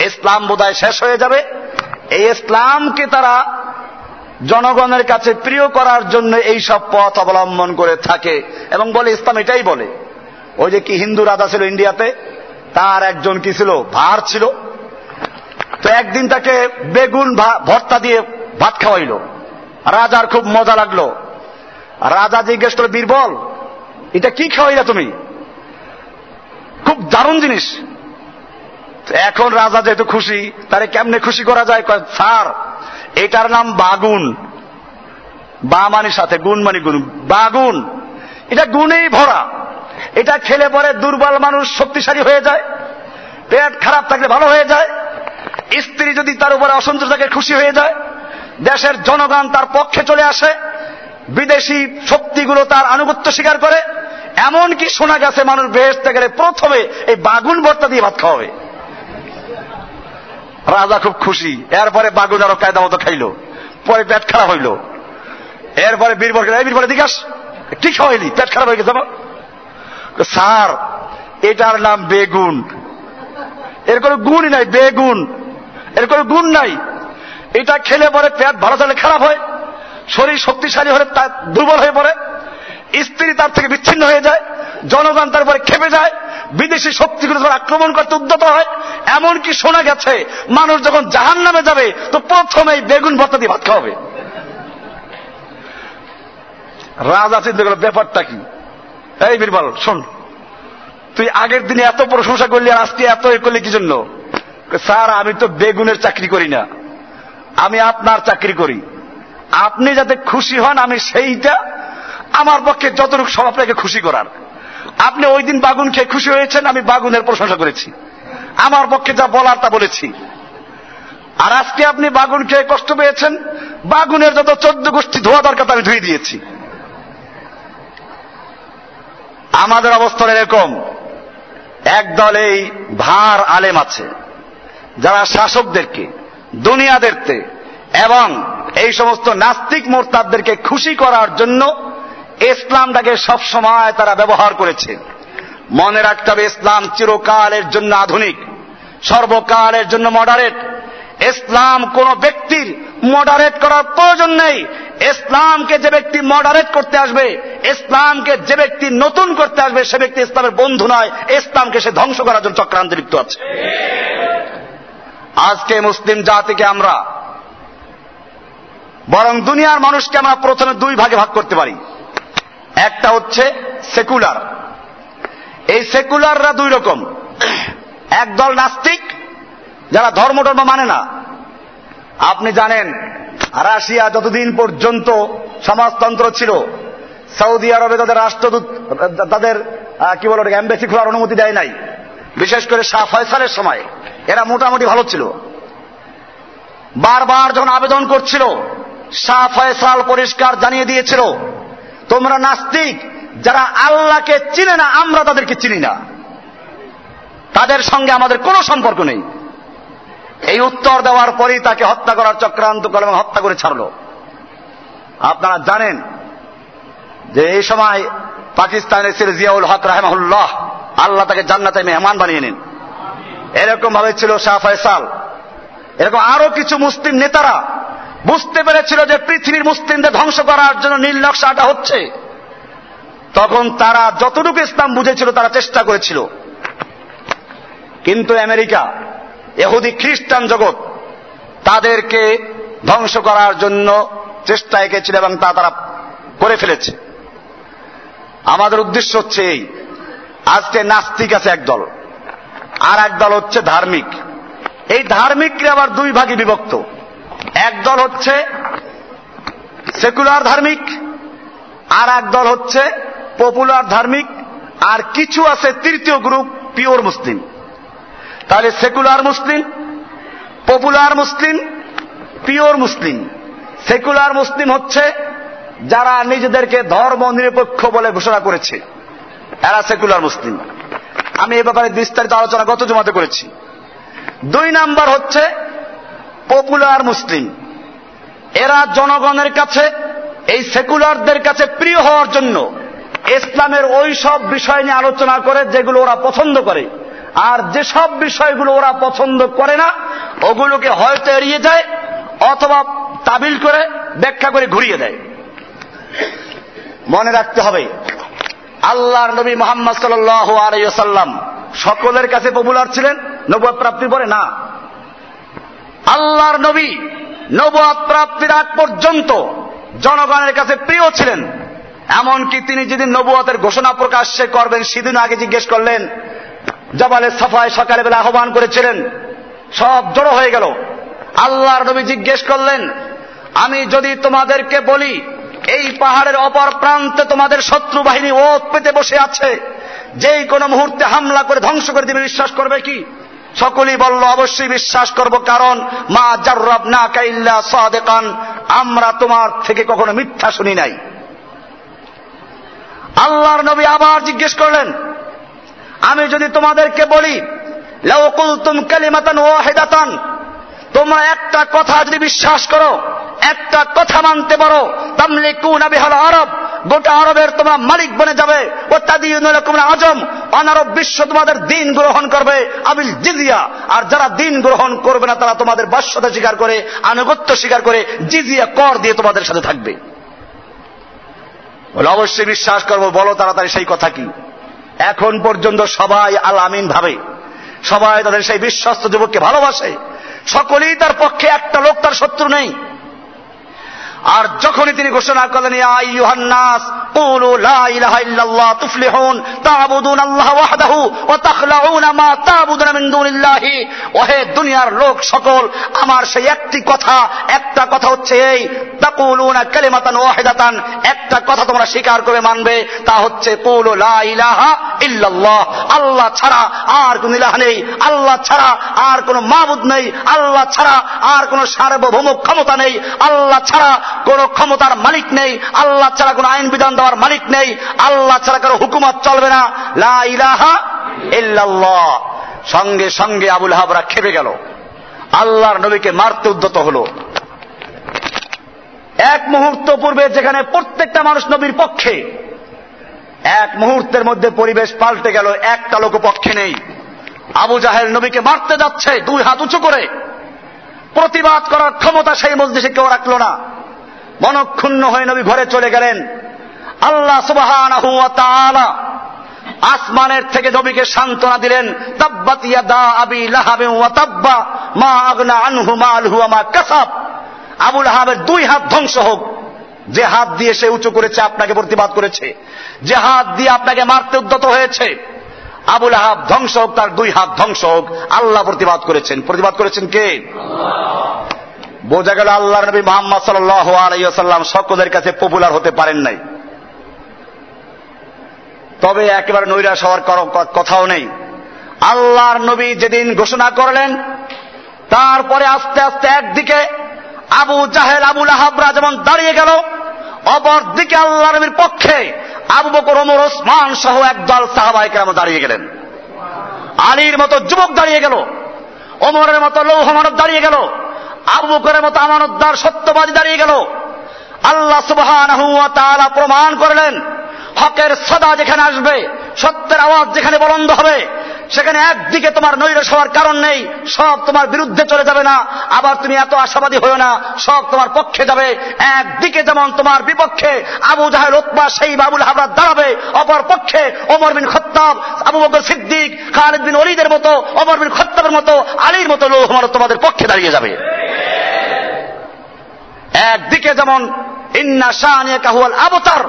ইসলাম বোধহয় শেষ হয়ে যাবে, এই ইসলামকে তারা জনগণের কাছে প্রিয় করার জন্য এই সব পথ অবলম্বন করে থাকে। এবং বলে, ইসলাম এটাই বলে, ওই যে কি হিন্দু রাজা ছিল ইন্ডিয়াতে, তার একজন কি ছিল, ভার ছিল। তো একদিন তাকে বেগুন ভর্তা দিয়ে ভাত খাওয়াইল। রাজার খুব মজা লাগল। রাজা জিজ্ঞেস করে বীরবল, এটা কি খাওয়াইলা তুমি? খুব দারুণ জিনিস। এখন রাজা যেহেতু খুশি, তারে কেমনে খুশি করা যায়? স্যার এটার নাম বাগুন। বা মানির সাথে গুণ মানি গুণ। বাগুন। এটা গুণেই ভরা। এটা খেলে পরে দুর্বল মানুষ শক্তিশালী হয়ে যায়, পেট খারাপ থাকলে ভালো হয়ে যায়, স্ত্রী যদি তার উপরে অসন্তোষ থাকে খুশি হয়ে যায়, দেশের জনগণ তার পক্ষে চলে আসে, বিদেশি শক্তিগুলো তার আনুগত্য স্বীকার করে এমন কি শোনা গেছে মানুষ বেহেস্তে গেলে প্রথমে এই বাগুন ভর্তা দিয়ে ভাত খাওয়াবে। রাজা খুব খুশি। এরপরে বাগুন আরও কায়দা মতো খাইলো। পরে পেট খারাপ হইল। এরপরে বীরবর বীরবরে দিকাস কি খাওয়াইলি পেট খারাপ হয়ে গেছে স্যার, এটার নাম বেগুন। এর কোনো গুণই নাই, বেগুন। এর কোনো গুণ নাই। এটা খেলে পরে পেট ভালো থাকলে খারাপ হয়, শরীর শক্তিশালী হলে দুর্বল হয়ে পড়ে, স্ত্রী তার থেকে বিচ্ছিন্ন হয়ে যায়, জনগণ তারপরে খেপে যায় বিদেশি শক্তিগুলো যখন আক্রমণ করতে উদ্যত হয়, এমনকি শোনা গেছে, মানুষ যখন জাহান নামে যাবে, তো প্রথমেই বেগুন ভর্তা দিয়ে ভাত খাওয়াবে। রাজা চিন্তা করল ব্যাপারটা কি? এই বীরবল, শোন, তুই আগের দিনে এত প্রশংসা করলি আর আজকে এত এ করলি কি জন্য স্যার, আমি তো বেগুনের চাকরি করি না। আমি আপনার চাকরি করি। আপনি যাতে খুশি হন, আমি সেইটা আমার পক্ষে যতটুকু সব আপনাকে খুশি করার। আপনি ওই দিন বাগুন খেয়ে খুশি হয়েছেন, আমি বাগুনের প্রশংসা করেছি। আমার পক্ষে যা বলার তা বলেছি। আর আজকে আপনি বাগুন খেয়ে কষ্ট পেয়েছেন, বাগুনের যত চোদ্দ গোষ্ঠী ধোয়া দরকার আমি ধুয়ে দিয়েছি। আমাদের অবস্থা এরকম। একদল এই ভার আলেম আছে, যারা শাসকদেরকে, দুনিয়াদেরকে এবং এই সমস্ত নাস্তিক মোরতাদদেরকে খুশি করার জন্য ইসলামটাকে সব সময় তারা ব্যবহার করেছে। মনে রাখতে হবে, ইসলাম চিরকালের জন্য আধুনিক, সর্বকালের জন্য মডারেট ইসলাম কোন ব্যক্তির মডারেট করার প্রয়োজন নেই। ইসলামকে যে ব্যক্তি মডারেট করতে আসবে, ইসলামকে যে ব্যক্তি নতুন করতে আসবে, সে ব্যক্তি ইসলামের বন্ধু নয়। ইসলামকে সে ধ্বংস করার জন্য চক্রান্ত লিপ্ত আছে। আজকে মুসলিম জাতিকে আমরা, বরং দুনিয়ার মানুষকে আমরা প্রথমে দুই ভাগে ভাগ করতে পারি। একটা হচ্ছে সেকুলার। এই সেকুলাররা দুই রকম। একদল নাস্তিক, যারা ধর্ম টর্ম মানে না। আপনি জানেন, রাশিয়া যতদিন পর্যন্ত সমাজতন্ত্র ছিল, সৌদি আরবে তাদের রাষ্ট্রদূত, তাদের কি বলো এম্বাসি খোলার অনুমতি দেয় নাই। বিশেষ করে শাহ ফয়সালের সময়, এরা মোটামুটি ভালো ছিল। বারবার যখন আবেদন করছিল, শাহ ফয়সাল পরিষ্কার জানিয়ে দিয়েছিল তোমরা নাস্তিক, যারা আল্লাহকে চিনে না, আমরা তাদেরকে চিনি না। তাদের সঙ্গে আমাদের কোনো সম্পর্ক নেই। এই উত্তর দেওয়ার পরেই তাকে হত্যা করার চক্রান্ত করে এবং হত্যা করে ছাড়ল। আপনারা জানেন যে এই সময় পাকিস্তানের ছিল জিয়াউল হক রাহমাহুল্লাহ আল্লাহ তাকে জান্নাতে মেহমান বানিয়ে নিন। এরকম ভাবে ছিল শাহ ফয়সাল। এরকম আরও কিছু মুসলিম নেতারা বুঝতে পেরেছিল যে পৃথিবীর মুসলিমদের ধ্বংস করার জন্য নীল নকশাটা হচ্ছে। তখন তারা যতটুকু ইসলাম বুঝেছিল, তারা চেষ্টা করেছিল। কিন্তু আমেরিকা এহুদি খ্রিস্টান জগৎ তাদেরকে ধ্বংস করার জন্য চেষ্টা এঁকেছিল এবং তা তারা করে ফেলেছে। আমাদের উদ্দেশ্য হচ্ছে এই। আজকে নাস্তিক আছে একদল আর একদল হচ্ছে ধার্মিক। এই ধার্মিকরা আবার দুই ভাগে বিভক্ত। একদল হচ্ছে সেকুলার ধার্মিক, আর একদল হচ্ছে পপুলার ধার্মিক, আর কিছু আছে তৃতীয় গ্রুপ পিওর মুসলিম। তাহলে secular Muslim, popular Muslim, pure Muslim. Secular Muslim হচ্ছে যারা নিজেদেরকে ধর্ম নিরপেক্ষ বলে ঘোষণা করেছে। এরা সেকুলার মুসলিম। আমি এ ব্যাপারে বিস্তারিত আলোচনা গত জমাতে করেছি। দুই নাম্বার হচ্ছে পপুলার মুসলিম। এরা জনগণের কাছে, এই সেকুলারদের কাছে প্রিয় হওয়ার জন্য ইসলামের ওই সব বিষয় নিয়ে আলোচনা করে, যেগুলো ওরা পছন্দ করে। আর যেসব বিষয়গুলো ওরা পছন্দ করে না, ওগুলোকে হয়তো এড়িয়ে যায় অথবা তাবিল করে ব্যাখ্যা করে ঘুরিয়ে দেয়। মনে রাখতে হবে, আল্লাহর নবী মোহাম্মদ সাল্লাম সকলের কাছে পপুলার ছিলেন? নবুয় প্রাপ্তির পরে? না। আল্লাহর নবী নবুয়াদ প্রাপ্তির আগ পর্যন্ত জনগণের কাছে প্রিয় ছিলেন। এমনকি তিনি যেদিন নবুয়াতের ঘোষণা প্রকাশ্যে করবেন সেদিন আগে জিজ্ঞেস করলেন, জবালে সাফায় সকালে বেলা আহ্বান করেছিলেন। সব জড়ো হয়ে গেল। আল্লাহর নবী জিজ্ঞেস করলেন, আমি যদি তোমাদেরকে বলি, এই পাহাড়ের অপর প্রান্তে তোমাদের শত্রু বাহিনী ওত পেতে বসে আছে, যেই কোনো মুহূর্তে হামলা করে ধ্বংস করে দিবে, বিশ্বাস করবে কি? সকলেই বলল, অবশ্যই বিশ্বাস করব, কারণ মা জার্রব না কাইল্লা সাদেকান, আমরা তোমার থেকে কখনো মিথ্যা শুনি নাই। আল্লাহর নবী আবার জিজ্ঞেস করলেন, আমি যদি তোমাদেরকে বলি লাউকুল তুম কালিমাতান ওয়াহিদাতান তোমরা একটা কথা যদি বিশ্বাস করো, একটা কথা মানতে পারো তামলে কুন বিহাল আরব, গোটা আরবের তোমরা মালিক বনে যাবে, ও আজম, অনারব বিশ্ব তোমাদের দিন গ্রহণ করবে, আবিল জিজিয়া। আর যারা দিন গ্রহণ করবে না, তারা তোমাদের বাস্যতা স্বীকার করে, আনুগত্য স্বীকার করে, জিজিয়া কর দিয়ে তোমাদের সাথে থাকবে। বলে, অবশ্যই বিশ্বাস করব, বলো তাড়াতাড়ি সেই কথা কি? এখন পর্যন্ত সবাই আল আমিন ভাবে। সবাই তাদের সেই বিশ্বস্ত যুবককে ভালোবাসে। সকলেই তার পক্ষে একটা লোক তার শত্রু নেই। আর যখনই তিনি ঘোষণা করলেন আইয়ুহান্নাস, কুলু লা ইলাহা ইল্লাল্লাহ তুফলিহুন, তা'বুদুন আল্লাহ ওয়াহদাহু, ওয়া তাখলাউনা মা তা'বুদুনা মিন দুনিল্লাহি। ওহে দুনিয়ার লোক সকল, আমার সেই একটি কথা, একটা কথা হচ্ছে এই, তাকুলুনা কালিমাতান ওয়াহিদাতান, একটা কথা তোমরা স্বীকার করে মানবে, তা হচ্ছে কুলু লা ইলাহা ইল্লাল্লাহ। আল্লাহ ছাড়া আর কোন ইলাহ নেই, আল্লাহ ছাড়া আর কোন মাবুদ নেই, আল্লাহ ছাড়া আর কোন সার্বভৌম ক্ষমতা নেই, আল্লাহ ছাড়া কোন ক্ষমতার মালিক নেই, আল্লাহ ছাড়া কোন আইন বিধান দেওয়ার মালিক নেই, আল্লাহ ছাড়া কারও হুকুমত চলবে না। লা ইলাহা সঙ্গে সঙ্গে আবুল হাবরা খেপে গেল। আল্লাহর নবীকে মারতে উদ্যত হলো। এক মুহূর্ত পূর্বে যেখানে প্রত্যেকটা মানুষ নবীর পক্ষে, এক মুহূর্তের মধ্যে পরিবেশ পাল্টে গেল, একটা লোক পক্ষে নেই। আবু জাহেল নবীকে মারতে যাচ্ছে, দুই হাত উঁচু করে। প্রতিবাদ করার ক্ষমতা সেই মসজিদে কেউ রাখল না। মনক্ষুণ্ণ হয়ে নবী ঘরে চলে গেলেন। আল্লাহ সুবাহ আসমানের থেকে নবীকে সান্ত্বনা দিলেন আনহু মালহু মা কাসাব। আবুল আহাবের দুই হাত ধ্বংস হোক, যে হাত দিয়ে সে উঁচু করেছে আপনাকে প্রতিবাদ করেছে, যে হাত দিয়ে আপনাকে মারতে উদ্যত হয়েছে, আবুল আহাব ধ্বংস হোক, তার দুই হাত ধ্বংস হোক, আল্লাহ প্রতিবাদ করেছেন। প্রতিবাদ করেছেন কে? বোঝা গেল আল্লাহ নবী মোহাম্মদ সাল্লাম সকলের কাছে পপুলার হতে পারেন নাই। তবে একেবারে নৈরাশ হওয়ার কথাও নেই। আল্লাহর নবী যেদিন ঘোষণা করলেন, তারপরে আস্তে আস্তে একদিকে আবু জাহেল আবুল আহাবরা যেমন দাঁড়িয়ে গেল অপর দিকে আল্লাহ নবীর পক্ষে আবু বকর, ওমর, ওসমান সহ একদল সাহাবাই কেরাম দাঁড়িয়ে গেলেন। আলীর মতো যুবক দাঁড়িয়ে গেল, ওমরের মতো লৌহ মানব দাঁড়িয়ে গেল আবু বকরের মতো আমানতদার সত্যবাদী দাঁড়িয়ে গেল। আল্লাহ সুবাহ প্রমাণ করলেন, হকের সদা যেখানে আসবে, সত্যের আওয়াজ যেখানে বলন্দ হবে, সেখানে একদিকে তোমার নৈরাশ হওয়ার কারণ নেই, সব তোমার বিরুদ্ধে চলে যাবে না, আবার তুমি এত আশাবাদী হয়েও না, সব তোমার পক্ষে যাবে। একদিকে যেমন তোমার বিপক্ষে আবু জাহের ওতবা সেই বাবুল হাবরাত দাঁড়াবে, অপর পক্ষে ওমর বিন খত্তাব, আবু বকর সিদ্দিক, খালিদ বিন অলিদের মতো, ওমর বিন খত্তাবের মতো, আলীর মতো লোক তোমাদের পক্ষে দাঁড়িয়ে যাবে। একদিকে যেমন, ইন্না শাহানিয়া আবতার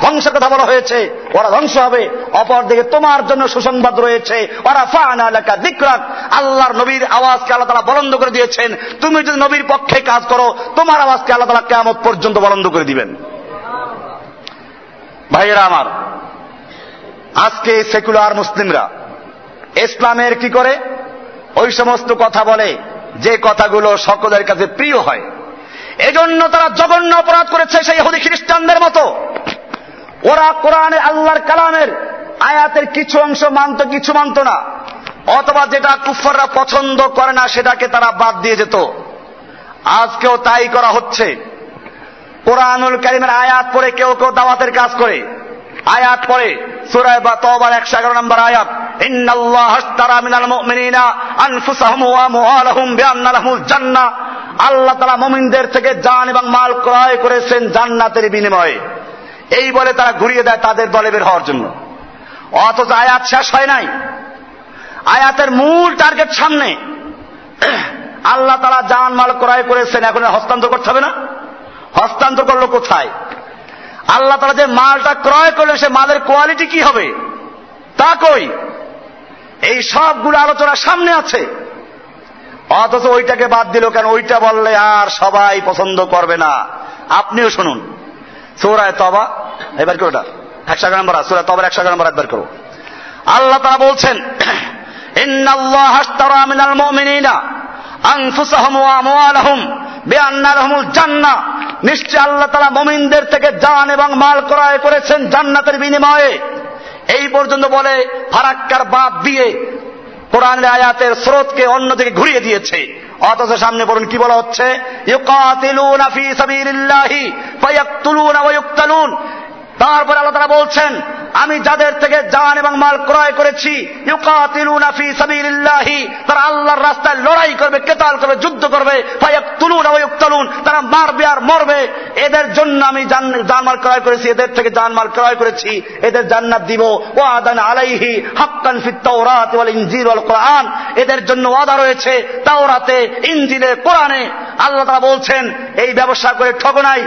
ধ্বংসের কথা বলা হয়েছে, ওরা ধ্বংস হবে। অপরদিকে তোমার জন্য সুসংবাদ রয়েছে, ওরা এলাকা দিকরাক আল্লাহর নবীর আওয়াজকে আল্লাহ তালা বলন্দ করে দিয়েছেন। তুমি যদি নবীর পক্ষে কাজ করো, তোমার আওয়াজকে আল্লাহ তালা কেমন পর্যন্ত বলন্দ করে দিবেন। ভাইয়েরা আমার, আজকে সেকুলার মুসলিমরা ইসলামের কি করে? ওই সমস্ত কথা বলে যে কথাগুলো সকলের কাছে প্রিয় হয়, এজন্য তারা জঘন্য অপরাধ করেছে সেই হুদি খ্রিস্টানদের মতো। ওরা কোরআনের, আল্লাহর কালামের আয়াতের কিছু অংশ মানত, কিছু মানত না। অথবা যেটা কুফাররা পছন্দ করে না, সেটাকে তারা বাদ দিয়ে যেত। আজকেও তাই করা হচ্ছে। কোরআনুল কারিমের আয়াত পরে কেউ কেউ দাওয়াতের কাজ করে। আয়াত পরে সুরায় বা তবার একশো এগারো নম্বর আয়াত। আল্লাহ তারা মমিনদের থেকে যান এবং মাল ক্রয় করেছেন জান্নাতের বিনিময়ে। এই বলে তারা ঘুরিয়ে দেয় তাদের দলে বের হওয়ার জন্য। অথচ আয়াত শেষ হয় নাই। আয়াতের মূল টার্গেট সামনে। আল্লাহ তারা যান মাল ক্রয় করেছেন, এখন হস্তান্তর করতে হবে না। হস্তান্তর করল কোথায়? আল্লাহ তারা যে মালটা ক্রয় করলেন, সে মালের কোয়ালিটি কি হবে? তা কই? এই সবগুলো আলোচনা সামনে আছে। অথচ ওইটাকে বাদ দিল কেন? ওইটা বললে আর সবাই পছন্দ করবে না। আপনিও শুনুন। সৌরায় তবা এবার কি ওটা একশো নম্বর সুরায় তবার একশো নম্বর একবার করো। আল্লাহ তারা বলছেন নিশ্চয় আল্লাহ তাআলা মমিনদের থেকে জান এবং মাল ক্রয় করেছেন জান্নাতের বিনিময়ে। এই পর্যন্ত বলে, ফারাক্কার বাদ দিয়ে কোরআন আয়াতের স্রোতকে অন্যদিকে ঘুরিয়ে দিয়েছে। অথচ সামনে বলুন কি বলা হচ্ছে? তারপরে আল্লাহ তারা বলছেন, আমি যাদের থেকে জান এবং মাল ক্রয় করেছি তারা আল্লাহর রাস্তায় লড়াই করবে, কেতাল করবে, যুদ্ধ করবে তারা মারবে আর মরবে। এদের জন্য আমি জানমাল ক্রয় করেছি, এদের থেকে জান মাল ক্রয় করেছি, এদের জান্নাত দিব। ওয়াদান আলাইহি হাক্কান ফিত তাওরাত ওয়াল ইনজিল ওয়াল কোরআন, এদের জন্য ওয়াদা রয়েছে তাওরাতে, ইনজিলে, কোরআনে। আল্লাহ তারা বলছেন, এই ব্যবসা করে ঠকনাই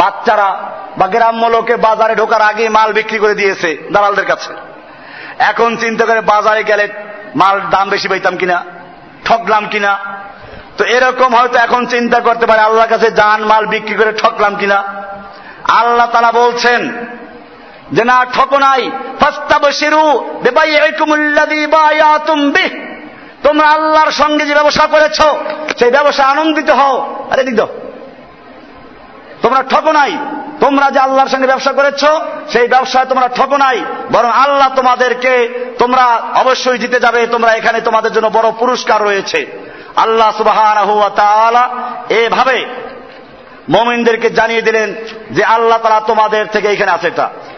বাচ্চারা বা গ্রাম্য লোকে বাজারে ঢোকার আগে মাল বিক্রি করে দিয়েছে দালালদের কাছে। এখন চিন্তা করে বাজারে গেলে মাল দাম বেশি পাইতাম কিনা, ঠকলাম কিনা? তো এরকম হয়তো এখন চিন্তা করতে পারে আল্লাহর কাছে জান মাল বিক্রি করে ঠকলাম কিনা? আল্লাহ তারা বলছেন যে, না, ঠক নাই। তোমরা আল্লাহর সঙ্গে যে ব্যবসা করেছ, সেই ব্যবসা আনন্দিত হও। আরে দিক তোমরা ঠকো নাই। তোমরা যে আল্লাহর সঙ্গে ব্যবসা করেছ, সেই ব্যবসায় তোমরা ঠকো নাই, বরং আল্লাহ তোমাদেরকে তোমরা অবশ্যই জিতে যাবে, তোমরা এখানে তোমাদের জন্য বড় পুরস্কার রয়েছে। আল্লাহ সুবাহ এভাবে মমিনদেরকে জানিয়ে দিলেন যে আল্লাহ তারা তোমাদের থেকে এখানে আছে এটা।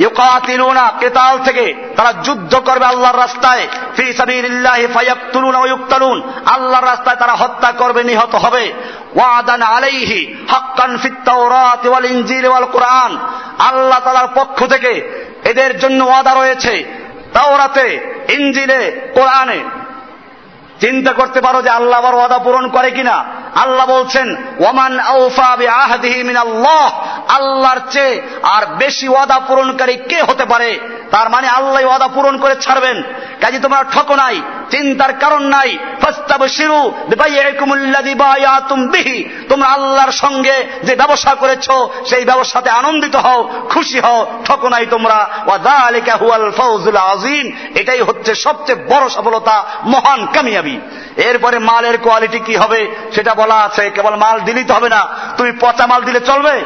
ইউকাতিলুনা, কেতাল থেকে তারা যুদ্ধ করবে আল্লাহর রাস্তায়। ফি সাবিলিল্লাহি ফায়াকতুলুনা ওয়া ইউকতালুন। আল্লাহর রাস্তায় তারা হত্যা করবে, নিহত হবে। ওয়াদান আলাইহি হাক্কান ফিত তাওরাত ওয়াল ইনজিল ওয়াল কোরআন। আল্লাহ তাআলার পক্ষ থেকে এদের জন্য ওয়াদা রয়েছে। তাওরাতে, ইনজিলে, কোরআনে চিন্তা করতে পারো যে আল্লাহ আবার ওয়াদা পূরণ করে কিনা। আল্লাহ বলছেন ওমান মিন আল্লাহর চেয়ে আর বেশি ওয়াদা পূরণকারী কে হতে পারে? তার মানে আল্লাহ ওয়াদা পূরণ করে ছাড়বেন। কাজে তোমরা ঠকো নাই। চিন্তার কারণ নাই। তোমরা আল্লাহর সঙ্গে যে ব্যবসা করেছ, সেই ব্যবসাতে আনন্দিত হও, খুশি হও ঠকো নাই তোমরা আযীম। এটাই হচ্ছে সবচেয়ে বড় সফলতা, মহান কামিয়াবি। এরপরে মালের কোয়ালিটি কি হবে, সেটা বলা আছে। কেবল মাল দিলেই তো হবে না। তুমি পচা মাল দিলে চলবে?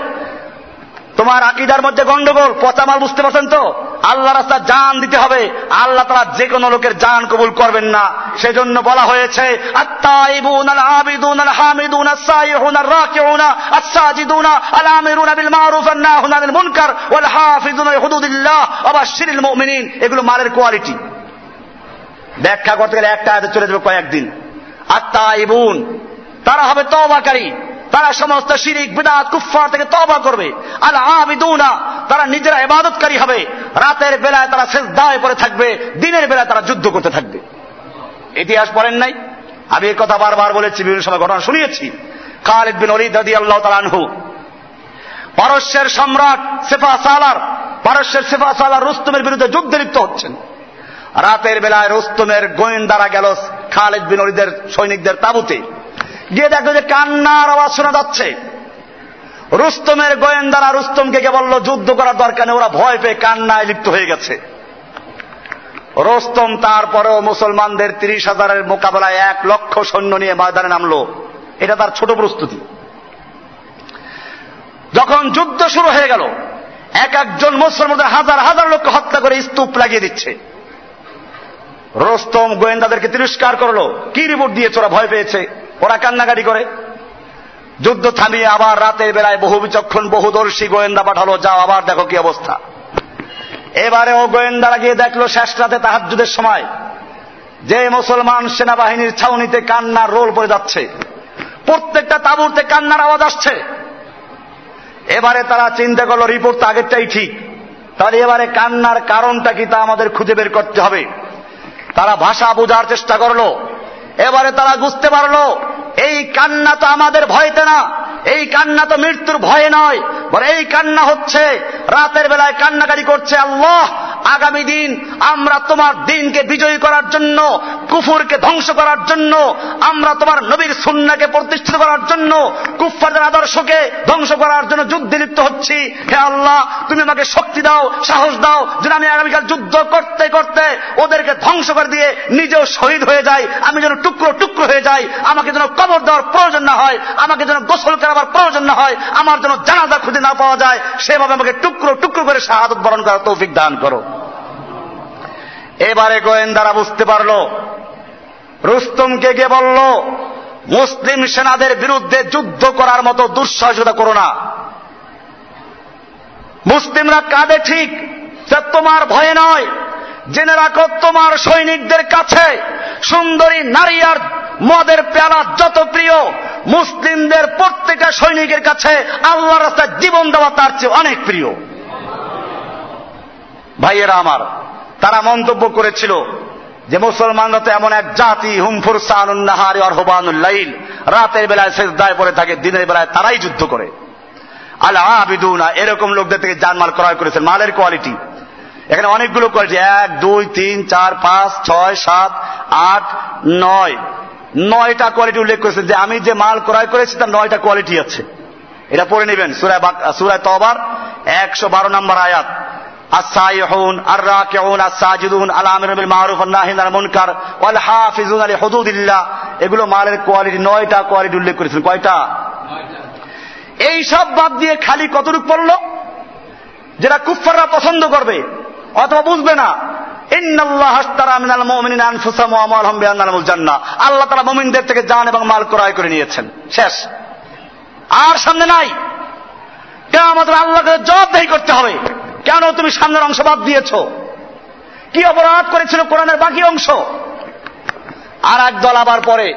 তোমার আকিদার মধ্যে গন্ডগোল, পচা মাল বুঝতে পারছেন তো? আল্লাহ রাস্তা জান দিতে হবে। আল্লাহ তারা যে কোনো লোকের জান কবুল করবেন না। সেজন্য বলা হয়েছে এগুলো মালের কোয়ালিটি। ব্যাখ্যা করতে গেলে একটা চলে যাবে কয়েকদিন। আত্তাইবুন তারা হবে তওবাকারী। তারা সমস্ত শিরিক, বিদাত, কুফফার থেকে তবা করবে। আল আবিদুনা তারা নিজেরা ইবাদতকারী হবে। রাতের বেলায় তারা শেষ দায় পরে থাকবে, দিনের বেলায় তারা যুদ্ধ করতে থাকবে। ইতিহাস পড়েন নাই? আমি এই কথা বারবার বলেছি, বিভিন্ন সময় ঘটনা শুনিয়েছি। খালিদ বিন অলিদ রাদি আল্লাহ তালানহু পারস্যের সম্রাট সেফা সালার, পারস্যের সেফা সালার রুস্তমের বিরুদ্ধে যুদ্ধে লিপ্ত হচ্ছেন। রাতের বেলায় রুস্তমের গোয়েন্দারা গেল খালিদ বিন অলিদের সৈনিকদের তাবুতে। গিয়ে দেখল যে কান্নার আওয়াজ শোনা যাচ্ছে। রুস্তমের গোয়েন্দারা রুস্তমকে কে বলল, যুদ্ধ করার দরকার নেই, ওরা ভয় পেয়ে কান্নায় লিপ্ত হয়ে গেছে। রোস্তম তারপরেও মুসলমানদের তিরিশ হাজারের মোকাবেলায় এক লক্ষ সৈন্য নিয়ে ময়দানে নামলো। এটা তার ছোট প্রস্তুতি। যখন যুদ্ধ শুরু হয়ে গেল, এক একজন মুসলমানদের হাজার হাজার লোক হত্যা করে স্তূপ লাগিয়ে দিচ্ছে। রোস্তম গোয়েন্দাদেরকে তিরস্কার করল, কি রিপোর্ট দিয়েছে? ওরা ভয় পেয়েছে। কান্নাকাটি করে। যুদ্ধ থামিয়ে আবার রাতের বেলায় বহু বিচক্ষণ বহুদর্শী গোয়েন্দা পাঠালো, যাও আবার দেখো কি অবস্থা। এবারে ও গোয়েন্দারা গিয়ে দেখল শেষ রাতে তাহাজুদের সময়। যে মুসলমান সেনাবাহিনীর ছাউনিতে কান্নার রোল পড়ে যাচ্ছে। প্রত্যেকটা তাবুরতে কান্নার আওয়াজ আসছে। এবারে তারা চিন্তা করল, রিপোর্ট তো আগেরটাই ঠিক। তাহলে এবারে কান্নার কারণটা কি তা আমাদের খুঁজে বের করতে হবে। তারা ভাষা বোঝার চেষ্টা করল। এবারে তারা বুঝতে পারল এই কান্না তো আমাদের ভয়তে না। এই কান্না তো মৃত্যুর ভয়ে নয় বলে এই কান্না হচ্ছে, রাতের বেলায় কান্নাকারি করছে আল্লাহ, আগামী দিন আমরা তোমার দিনকে বিজয়ী করার জন্য, কুফুরকে ধ্বংস করার জন্য, আমরা তোমার নবীর সুন্নাকে প্রতিষ্ঠিত করার জন্য কুফারদের আদর্শকে ধ্বংস করার জন্য যুদ্ধে লিপ্ত হচ্ছি। হে আল্লাহ, তুমি আমাকে শক্তি দাও, সাহস দাও, যেন আমি আগামীকাল যুদ্ধ করতে করতে ওদেরকে ধ্বংস করে দিয়ে নিজেও শহীদ হয়ে যাই, আমি যেন টুকরো টুকরো হয়ে যাই, আমাকে যেন কবর দেওয়ার প্রয়োজন না হয়, আমাকে যেন গোসল করাবার প্রয়োজন না হয়, আমার যেন জানাজা খুঁজে না পাওয়া যায়, সেভাবে আমাকে টুকরো টুকরো করে শাহাদত বরণ করার তৌফিক দান করো। এবারে গোয়েন্দারা বুঝতে পারল, রুস্তমকে গিয়ে বলল, মুসলিম সেনাদের বিরুদ্ধে যুদ্ধ করার মতো দুঃসাহসিকতা করো না। মুসলিমরা কাঁদে ঠিক তোমার ভয়ে নয় জেনে রাখো, তোমার সৈনিকদের কাছে সুন্দরী নারী আর মদের পেয়ালা যত প্রিয়, মুসলিমদের প্রত্যেকটা সৈনিকের কাছে আল্লাহ রাস্তায় জীবন দেওয়া তার চেয়ে অনেক প্রিয়। ভাইয়েরা আমার, তারা মন্তব্য করেছিল যে মুসলমানরা তো এমন এক জাতি, হুমফুর সানুন্নাহারি অরহবানুল্লাইল রাতের বেলায় শেষ দায় পড়ে থাকে, দিনের বেলায় তারাই যুদ্ধ করে। আল আবিদুনা এরকম লোকদের থেকে জানমাল ক্রয় করেছেন, মালের কোয়ালিটি। এখানে অনেকগুলো কোয়ালিটি এক দুই তিন চার পাঁচ ছয় সাত আট নয় নয়টা কোয়ালিটি উল্লেখ করেছে যে আমি যে মাল ক্রয় করেছি তার নয়টা কোয়ালিটি আছে এটা পড়ে নেবেন সুরায় সুরায় তবার একশো বারো নম্বর আয়াত السائحون الراكعون الساجدون الامر بالمعروف والنهي عن المنكر والحافظون لحدود الله এগুলো মালের কোয়ালিটি নয়টা কোয়ালিটি উল্লেখ করেছেন কয়টা এই সব বাদ দিয়ে খালি কতটুকু পড়লো যেটা কুফাররা পছন্দ করবে অথবা বুঝবে না। আল্লাহ তারা মোমিনদের থেকে যান এবং মাল ক্রয় করে নিয়েছেন। শেষ। আর সামনে নাই। কেন আমাদের আল্লাহকে জবাবদাহি করতে হবে। কেন তুমি সামনের অংশ বাদ দিয়েছ? কি অপরাধ করেছিল কোরআনের বাকি অংশ? আর এক দল আবার পরে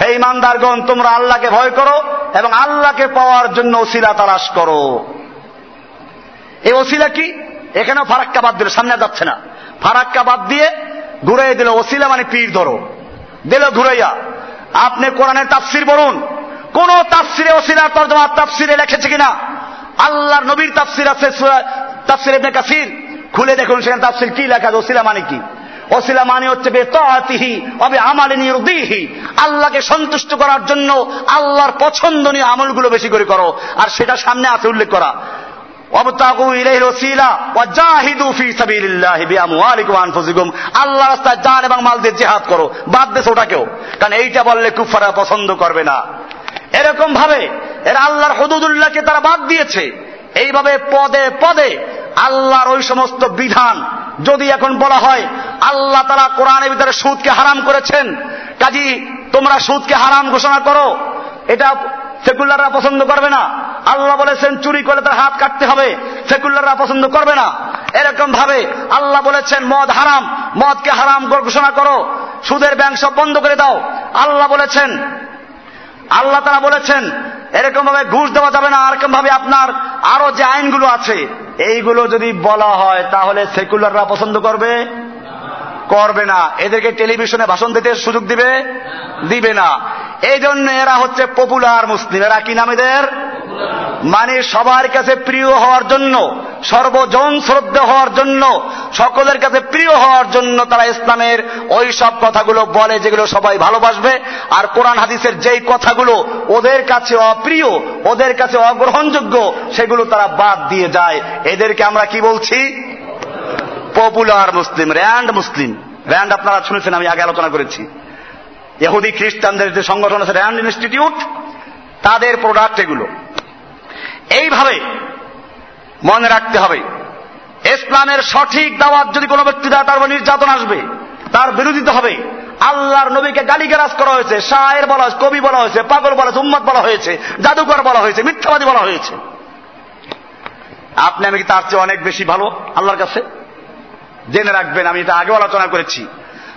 হে ইমানদারগণ তোমরা আল্লাহকে ভয় করো এবং আল্লাহকে পাওয়ার জন্য ওসিলা তালাশ করো। এই ওসিলা কি? এখানেও ফারাক্কা বাদ দিল, সামনে যাচ্ছে না। ফারাক্কা বাদ দিয়ে ঘুরাই দিল, ওসিলা মানে পীর ধরো। দিল ঘুরাইয়া, আপনি কোরআনের তাফসির বলুন কোন তাফসিরে ওসিলার তর্জমা তাফসিরে লেখেছে কিনা? আল্লাহর নবীর তাফসির আছে তাফসির ইবনে কাসির। খুলে দেখুন সেখানে তাফসির কি লেখা ওসিলা মানে কি? ওসিলা মানে হচ্ছে বেতিহি অবে আমালে নির্দিহি আল্লাহকে সন্তুষ্ট করার জন্য আল্লাহর পছন্দনীয় আমলগুলো বেশি করে করো। আর সেটা সামনে আছে উল্লেখ করা। আল্লাহ রাস্তায় যান এবং মাল দিয়ে জেহাদ করো, বাদ দেশ ওটাকেও। কারণ এইটা বললে কুফারা পছন্দ করবে না। এরকম ভাবে এরা আল্লাহর হদুদুল্লাহকে তারা বাদ দিয়েছে। এইভাবে পদে পদে আল্লাহর ওই সমস্ত বিধান যদি এখন বলা হয়, আল্লাহ তারা কোরআনের ভিতরে সুদকে হারাম করেছেন। কাজী, তোমরা সুদকে হারাম ঘোষণা করো। এটা সেকুলাররা পছন্দ করবে না। আল্লাহ বলেছেন, চুরি করে তার হাত কাটতে হবে। সেকুলাররা পছন্দ করবে না। এরকম ভাবে আল্লাহ বলেছেন, মদ হারাম। মদকে হারাম ঘোষণা করো। সুদের ব্যাংক সব বন্ধ করে দাও। আল্লাহ বলেছেন, আল্লাহ তারা বলেছেন, এরকম ভাবে ঘুষ দেওয়া যাবে না। এরকম ভাবে আপনার আরও যে আইনগুলো আছে, এইগুলো যদি বলা হয়, তাহলে সেকুলাররা পছন্দ করবে? করবে না। এদেরকে টেলিভিশনে ভাষণ দিতে সুযোগ দিবে? দিবে না। এই জন্য এরা হচ্ছে পপুলার মুসলিম। এরা কি নাম এদের? মানে সবার কাছে প্রিয় হওয়ার জন্য, সর্বজন শ্রদ্ধা হওয়ার জন্য, সকলের কাছে প্রিয় হওয়ার জন্য তারা ইসলামের ওই সব কথাগুলো বলে যেগুলো সবাই ভালোবাসবে। আর কোরআন হাদিসের যেই কথাগুলো ওদের কাছে অপ্রিয়, ওদের কাছে অগ্রহণযোগ্য, সেগুলো তারা বাদ দিয়ে যায়। এদেরকে আমরা কি বলছি? Popular Muslim RAND Muslim. RAND আপনারা শুনেছেন, আমি আগে আলোচনা করেছি। ইহুদি খ্রিস্টানদের যে সংগঠন আছে র্যান্ড ইনস্টিটিউট, তাদের প্রোডাক্ট এগুলো। এইভাবে মনে রাখতে হবে, ইসলামের সঠিক দাওয়াত যদি কোনো ব্যক্তি দেয়, তার নির্যাতন আসবে, তার বিরোধিতা হবে। আল্লাহর নবীকে গালি গালিগারাজ করা হয়েছে, শায়ের বলা হয়েছে, কবি বলা হয়েছে, পাগল বলা হয়েছে, উম্মত বলা হয়েছে, জাদুকর বলা হয়েছে, মিথ্যাবাদী বলা হয়েছে। আপনি আমি তার চেয়ে অনেক বেশি ভালো? আল্লাহর কাছে? জেনে রাখবেন, আমি এটা আগেও আলোচনা করেছি।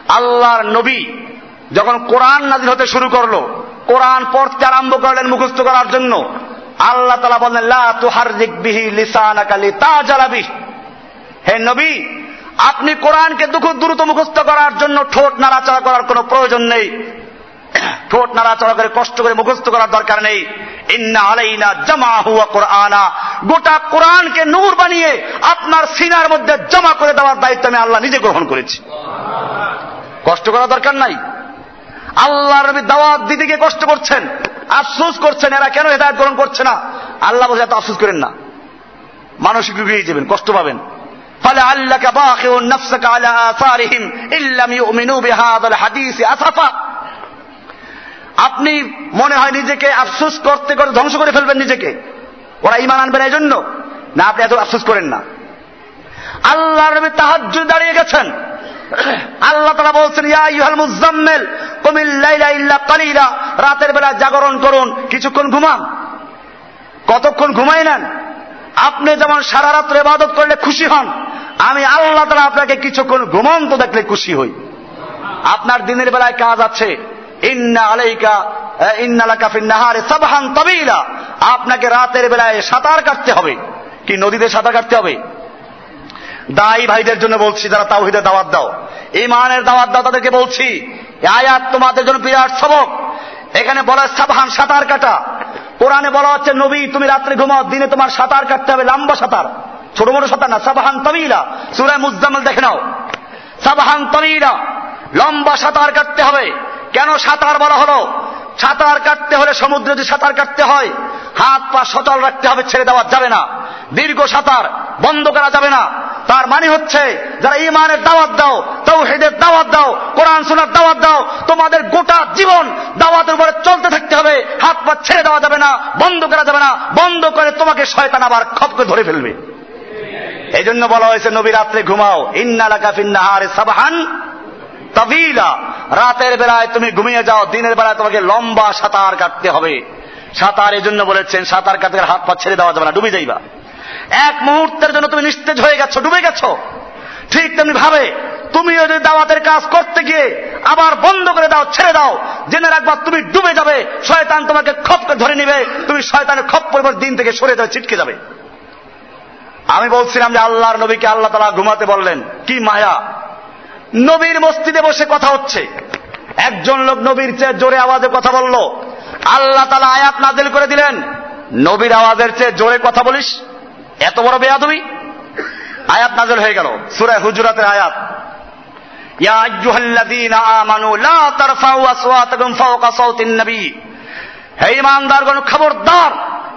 আল্লাহর নবী যখন কোরআন নাজির হতে শুরু করল, কোরআন পড়তে আরম্ভ করলেন মুখস্থ করার জন্য, আল্লাহ তালা বললেন, লা তুহারিক বিহি লিসানাকালি তা জ্বালাবি হে নবী, আপনি কোরআনকে দুঃখ দ্রুত মুখস্থ করার জন্য ঠোঁট নাড়াচাড়া করার কোনো প্রয়োজন নেই। ঠোঁট নাড়াচড়া করে, কষ্ট করে মুখস্থ করার দরকার নেই। ইন্না আলাইনা জামা হুয়া কোরআনা। গোটা কোরআনকে নূর বানিয়ে আপনার সিনার মধ্যে জমা করে দেওয়ার দায়িত্ব আমি আল্লাহ নিজে গ্রহণ করেছি। কষ্ট করার দরকার নাই। আল্লাহ নবী দাওয়াত দিতে গিয়ে কষ্ট করছেন, আফসোস করছেন, এরা কেন হেদায়ত গ্রহণ করছে না? আল্লাহ বলে এত আফসোস করেন না। মানসিক রোগী হয়ে যাবেন, কষ্ট পাবেন। ফলে আল্লাহ বাখিউ নাফসাকা আলা আসারিহিম ইল্লাম ইউমিনু বিহাদাল হাদিসি আসাফা। আপনি মনে হয় নিজেকে আফসোস করতে করতে ধ্বংস করে ফেলবেন নিজেকে। ওরা ইমান আনবে না এই জন্য না, আপনি এত আফসোস করেন না। আল্লাহ নবী তাহাজ্জুদ দাঁড়িয়ে গেছেন। আল্লাহ তারা বলছেন মুজাম্মেল কুমিল লাইলা ইল্লা রাতের বেলা জাগরণ করুন, কিছুক্ষণ ঘুমান। কতক্ষণ ঘুমাই নেন? আপনি যেমন সারা রাত্রে ইবাদত করলে খুশি হন, আমি আল্লাহ তারা আপনাকে কিছুক্ষণ ঘুমন্ত দেখলে খুশি হই। আপনার দিনের বেলায় কাজ আছে। ইন্না আলাইকা আপনাকে রাতের বেলায় সাঁতার কাটতে হবে। কি নদীতে সাঁতার কাটতে হবে? দায়ী ভাইদের জন্য বলছি, যারা তাওহিদের দাওয়াত দাও। ইমানের দাওয়াত দাও, তাদেরকে বলছি আয়াত তোমাদের জন্য বিরাট সবক। এখানে বলা সাবহান সাঁতার কাটা। কোরআনে বলা হচ্ছে, নবী, তুমি রাত্রে ঘুমাও, দিনে তোমার সাঁতার কাটতে হবে, লম্বা সাঁতার। ছোট মোটো সাঁতার না, সাবাহান তামিলা সুরায় মুজাম্মেল দেখে নাও। সাবহান তামিলা লম্বা সাঁতার কাটতে হবে। কেন সাঁতার বলা হলো? সাঁতার কাটতে হলে সমুদ্রে যদি সাঁতার কাটতে হয়, হাত পা সচল রাখতে হবে, ছেড়ে দেওয়া যাবে না। দীর্ঘ সাঁতার বন্ধ করা যাবে না। তার মানে হচ্ছে, যারা ইমানের দাওয়াত দাও, তৌহিদের দাওয়াত দাও, কোরআন শোনার দাওয়াত দাও, তোমাদের গোটা জীবন দাওয়াতের উপরে চলতে থাকতে হবে। হাত পা ছেড়ে দেওয়া যাবে না, বন্ধ করা যাবে না। বন্ধ করে তোমাকে শয়তান আবার খপ করে ধরে ফেলবে। এই জন্য বলা হয়েছে, নবী রাত্রে ঘুমাও। ইন্নালাকা ফিন্নাহারে সাবাহান তাবিলা। রাতের বেলায় তুমি ঘুমিয়ে যাও, দিনের বেলায় তোমাকে লম্বা সাঁতার কাটতে হবে। সাঁতার এই জন্য বলেছেন, সাঁতার কাটতে হাত পা ছেড়ে দেওয়া যাবে না, ডুবে যাইবা। এক মুহূর্তের জন্য তুমি নিস্তেজ হয়ে গেছো, ডুবে গেছো। ঠিক তেমনি ভাবে তুমি যদি দাওয়াতের কাজ করতে গিয়ে আবার বন্ধ করে দাও, ছেড়ে দাও, জেনে রাখবা তুমি ডুবে যাবে, শয়তান তোমাকে খপকে ধরে নিবে, তুমি শয়তানের খপ পরিবার দিন থেকে সরে যাবে, ছিটকে যাবে। আমি বলছিলাম যে আল্লাহর নবীকে আল্লাহ তালা ঘুমাতে বললেন, কি মায়া নবীর মসজিদে বসে কথা হচ্ছে। একজন লোক নবীর চেয়ে জোরে আওয়াজে কথা বলল, আল্লাহ তালা আয়াত নাজিল করে দিলেন। নবীর আওয়াজের চেয়ে জোরে কথা বলিস? এত বড় বেয়াদবি? আয়াত নাজল হয়ে গেল সুরায় হুজুরাতের আয়াত। খবরদার,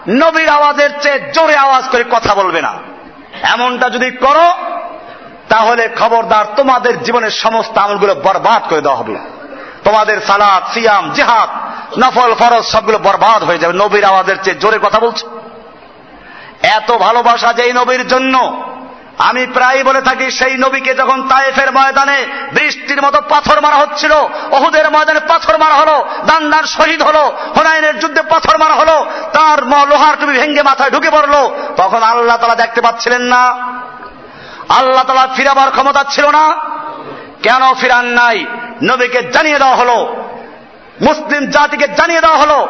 নবীর আওয়াজের চেয়ে জোরে আওয়াজ করে কথা বলবে না। এমনটা যদি করো তাহলে খবরদার, তোমাদের জীবনের সমস্ত আমলগুলো বরবাদ করে দেওয়া হবে। তোমাদের সালাদ সিয়াম, জিহাদ, নফল, ফরজ সবগুলো বরবাদ হয়ে যাবে। নবীর আওয়াজের চেয়ে জোরে কথা বলছে। এত ভালোবাসা যে নবীর জন্য, আমি প্রায় বলে থাকি, সেই নবীকে যখন তায়েফের ময়দানে বৃষ্টির মতো পাথর মারা হচ্ছিল অহুদের ময়দানে পাথর মারা হলো, দান্দার শহীদ হলো, হোনাইনের যুদ্ধে পাথর মারা হলো, তার লোহার টুপি ভেঙ্গে মাথায় ঢুকে পড়ল, তখন আল্লাহ তালা দেখতে পাচ্ছিলেন না। আল্লাহ তালা ফিরাবার ক্ষমতা ছিল না। কেন ফিরান নাই? নবীকে জানিয়ে দেওয়া হলো। মুসলিম জাতিকে জানিয়ে দেওয়া হলো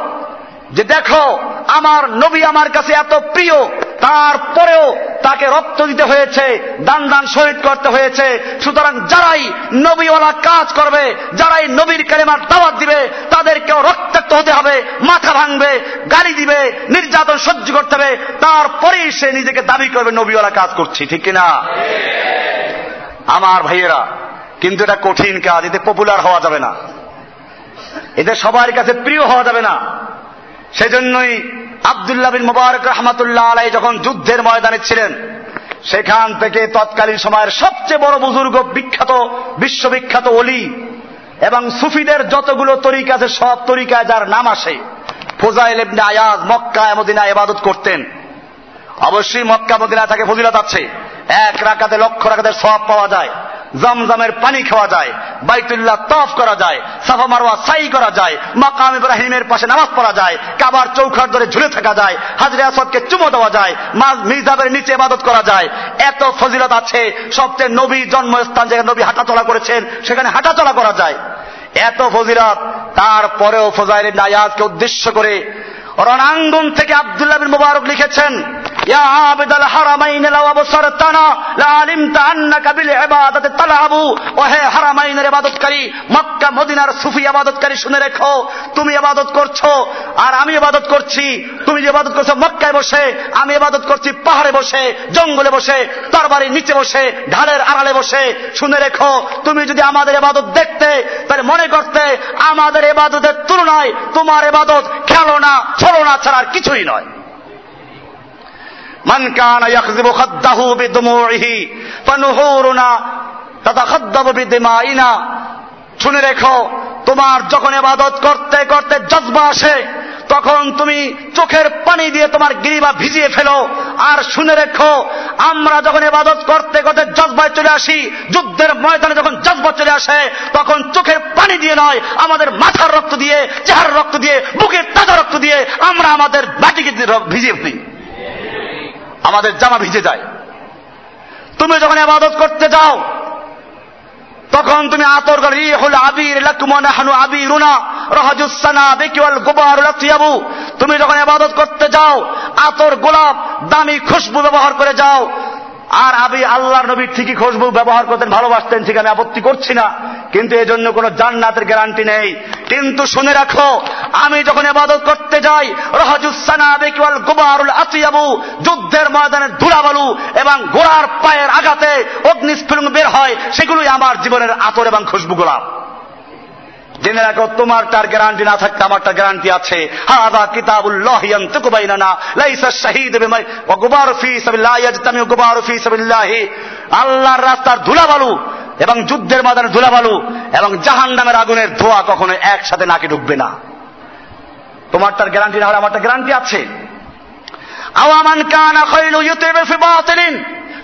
যে দেখো, আমার নবী আমার কাছে এত প্রিয়। তারপরেও তাকে রক্ত দিতে হয়েছে, দান দান শহীদ করতে হয়েছে। সুতরাং যারাই নবীওয়ালা কাজ করবে, যারাই নবীর কালেমার দাওয়াত দিবে, তাদেরকেও রক্তাক্ত হতে হবে, মাথা ভাঙবে, গালি দিবে, নির্যাতন সহ্য করতে হবে। তারপরেই সে নিজেকে দাবি করবে, নবীওয়ালা কাজ করছি, ঠিক কিনা? আমার ভাইয়েরা, কিন্তু এটা কঠিন কাজ, এতে পপুলার হওয়া যাবে না। এতে সবার কাছে প্রিয় হওয়া যাবে না। সেজন্যই আবদুল্লাহ বিন মুবারক রহমাতুল্লাহ আলাই যখন যুদ্ধের ময়দানে ছিলেন, সেখান থেকে তৎকালীন সময়ের সবচেয়ে বড় বুজুর্গ বিখ্যাত, বিশ্ববিখ্যাত অলি এবং সুফিদের যতগুলো তরিকা আছে, সব তরিকায় যার নাম আসে। ফোজাইল ইবনে আয়াজ মক্কা মদিনা ইবাদত করতেন। অবশ্যই মক্কা মদিনা তাকে ফজিলত আছে। এক রাকাতে, লক্ষ রাকাতের সব পাওয়া যায়। জমজমের পানি খাওয়া যায়, বাইতুল্লাহ তফ করা যায়, সাফা মারওয়া সাই করা যায়, মাকাম ইব্রাহিমের পাশে নামাজ পড়া যায়, কাবার চৌখার ধরে ঝুলে থাকা যায়, হাজরে আসাদকে চুমো দেওয়া যায় মির্জাবের নিচে ইবাদত করা যায়। এত ফজিলত আছে, সবচেয়ে নবী জন্মস্থান যেখানে নবী হাঁটাচলা করেছেন, সেখানে হাঁটাচলা করা যায়। এত ফজিলত, তারপরেও ফজাইল নায়াজকে উদ্দেশ্য করে রণাঙ্গন থেকে আবদুল্লাহ মুবারক লিখেছেন শুনে রেখো, তুমি করছ, আর আমি করছি, তুমি যে করছ মক্কায় বসে, আমি করছি পাহাড়ে বসে, জঙ্গলে বসে তরবারির নিচে বসে, ঢালের আড়ালে বসে, শুনে রেখো, তুমি যদি আমাদের এবাদত দেখতে, তাহলে মনে করতে, আমাদের ইবাদতের তুলনায় তোমার ইবাদত খেলনা ছলনা ছাড়া আর কিছুই নয়। من كان يخذب خده بدموعه فنحورنا تتخضب بدمائنا শুনে রেখো তোমার যখন এবাদত করতে করতে জজবা আসে তখন তুমি চোখের পানি দিয়ে তোমার গিরিবা ভিজিয়ে ফেলো আর শুনে রেখো আমরা যখন এবাদত করতে করতে জজবায় চলে আসি যুদ্ধের ময়দানে যখন জজবা চলে আসে তখন চোখের পানি দিয়ে নয় আমাদের মাথার রক্ত দিয়ে চেহার রক্ত দিয়ে বুকের তাজা রক্ত দিয়ে আমরা আমাদের মাটিকে ভিজিয়ে ফেলি আমাদের জামা ভিজে যায়। তুমি যখন আবাদত করতে যাও, তখন তুমি আতর হল আবির লাকুমানাহানু আবিরুনা রাহাজুসানা বিকিওয়াল গুবার লাতিয়াবু। তুমি যখন আবাদত করতে যাও, আতর গোলাপ, দামি খুশবু ব্যবহার করে যাও। আর আমি আল্লাহর নবী ঠিকই খুশবু ব্যবহার করতেন, ভালোবাসতেন, ঠিক আমি আপত্তি করছি না। কিন্তু এই জন্য কোন জান্নাতের গ্যারান্টি নেই। কিন্তু শুনে রাখো আমি যখন এবাদত করতে যাই রহাজুসানা বেকিওয়াল গুবারুল আতিয়াবু, যুদ্ধের ময়দানে ধুলাবালু এবং গোড়ার পায়ের আঘাতে অগ্নিস্ফুলন বের হয়, সেগুলোই আমার জীবনের আতর এবং খুশবু গোলাপ। জেনে রাখো গ্যারান্টি না থাকতে গ্যারান্টি আছে। হাদা কিতাবুল্লাহ লাইসা বিমাই ফি সাবিলিল্লাহ ইয়াজতামি ফি আল্লাহর রাস্তার ধুলাবালু এবং যুদ্ধের ময়দানে ধুলাবালু এবং আগুনের ধোয়া কখনো একসাথে নাকে ঢুকবে না। তোমারটার গ্যারান্টি না হলে আমার তার গ্যারান্টি আছে। আওয়ামান কানা খাইলু ইউতিবে ফি বাতিলিন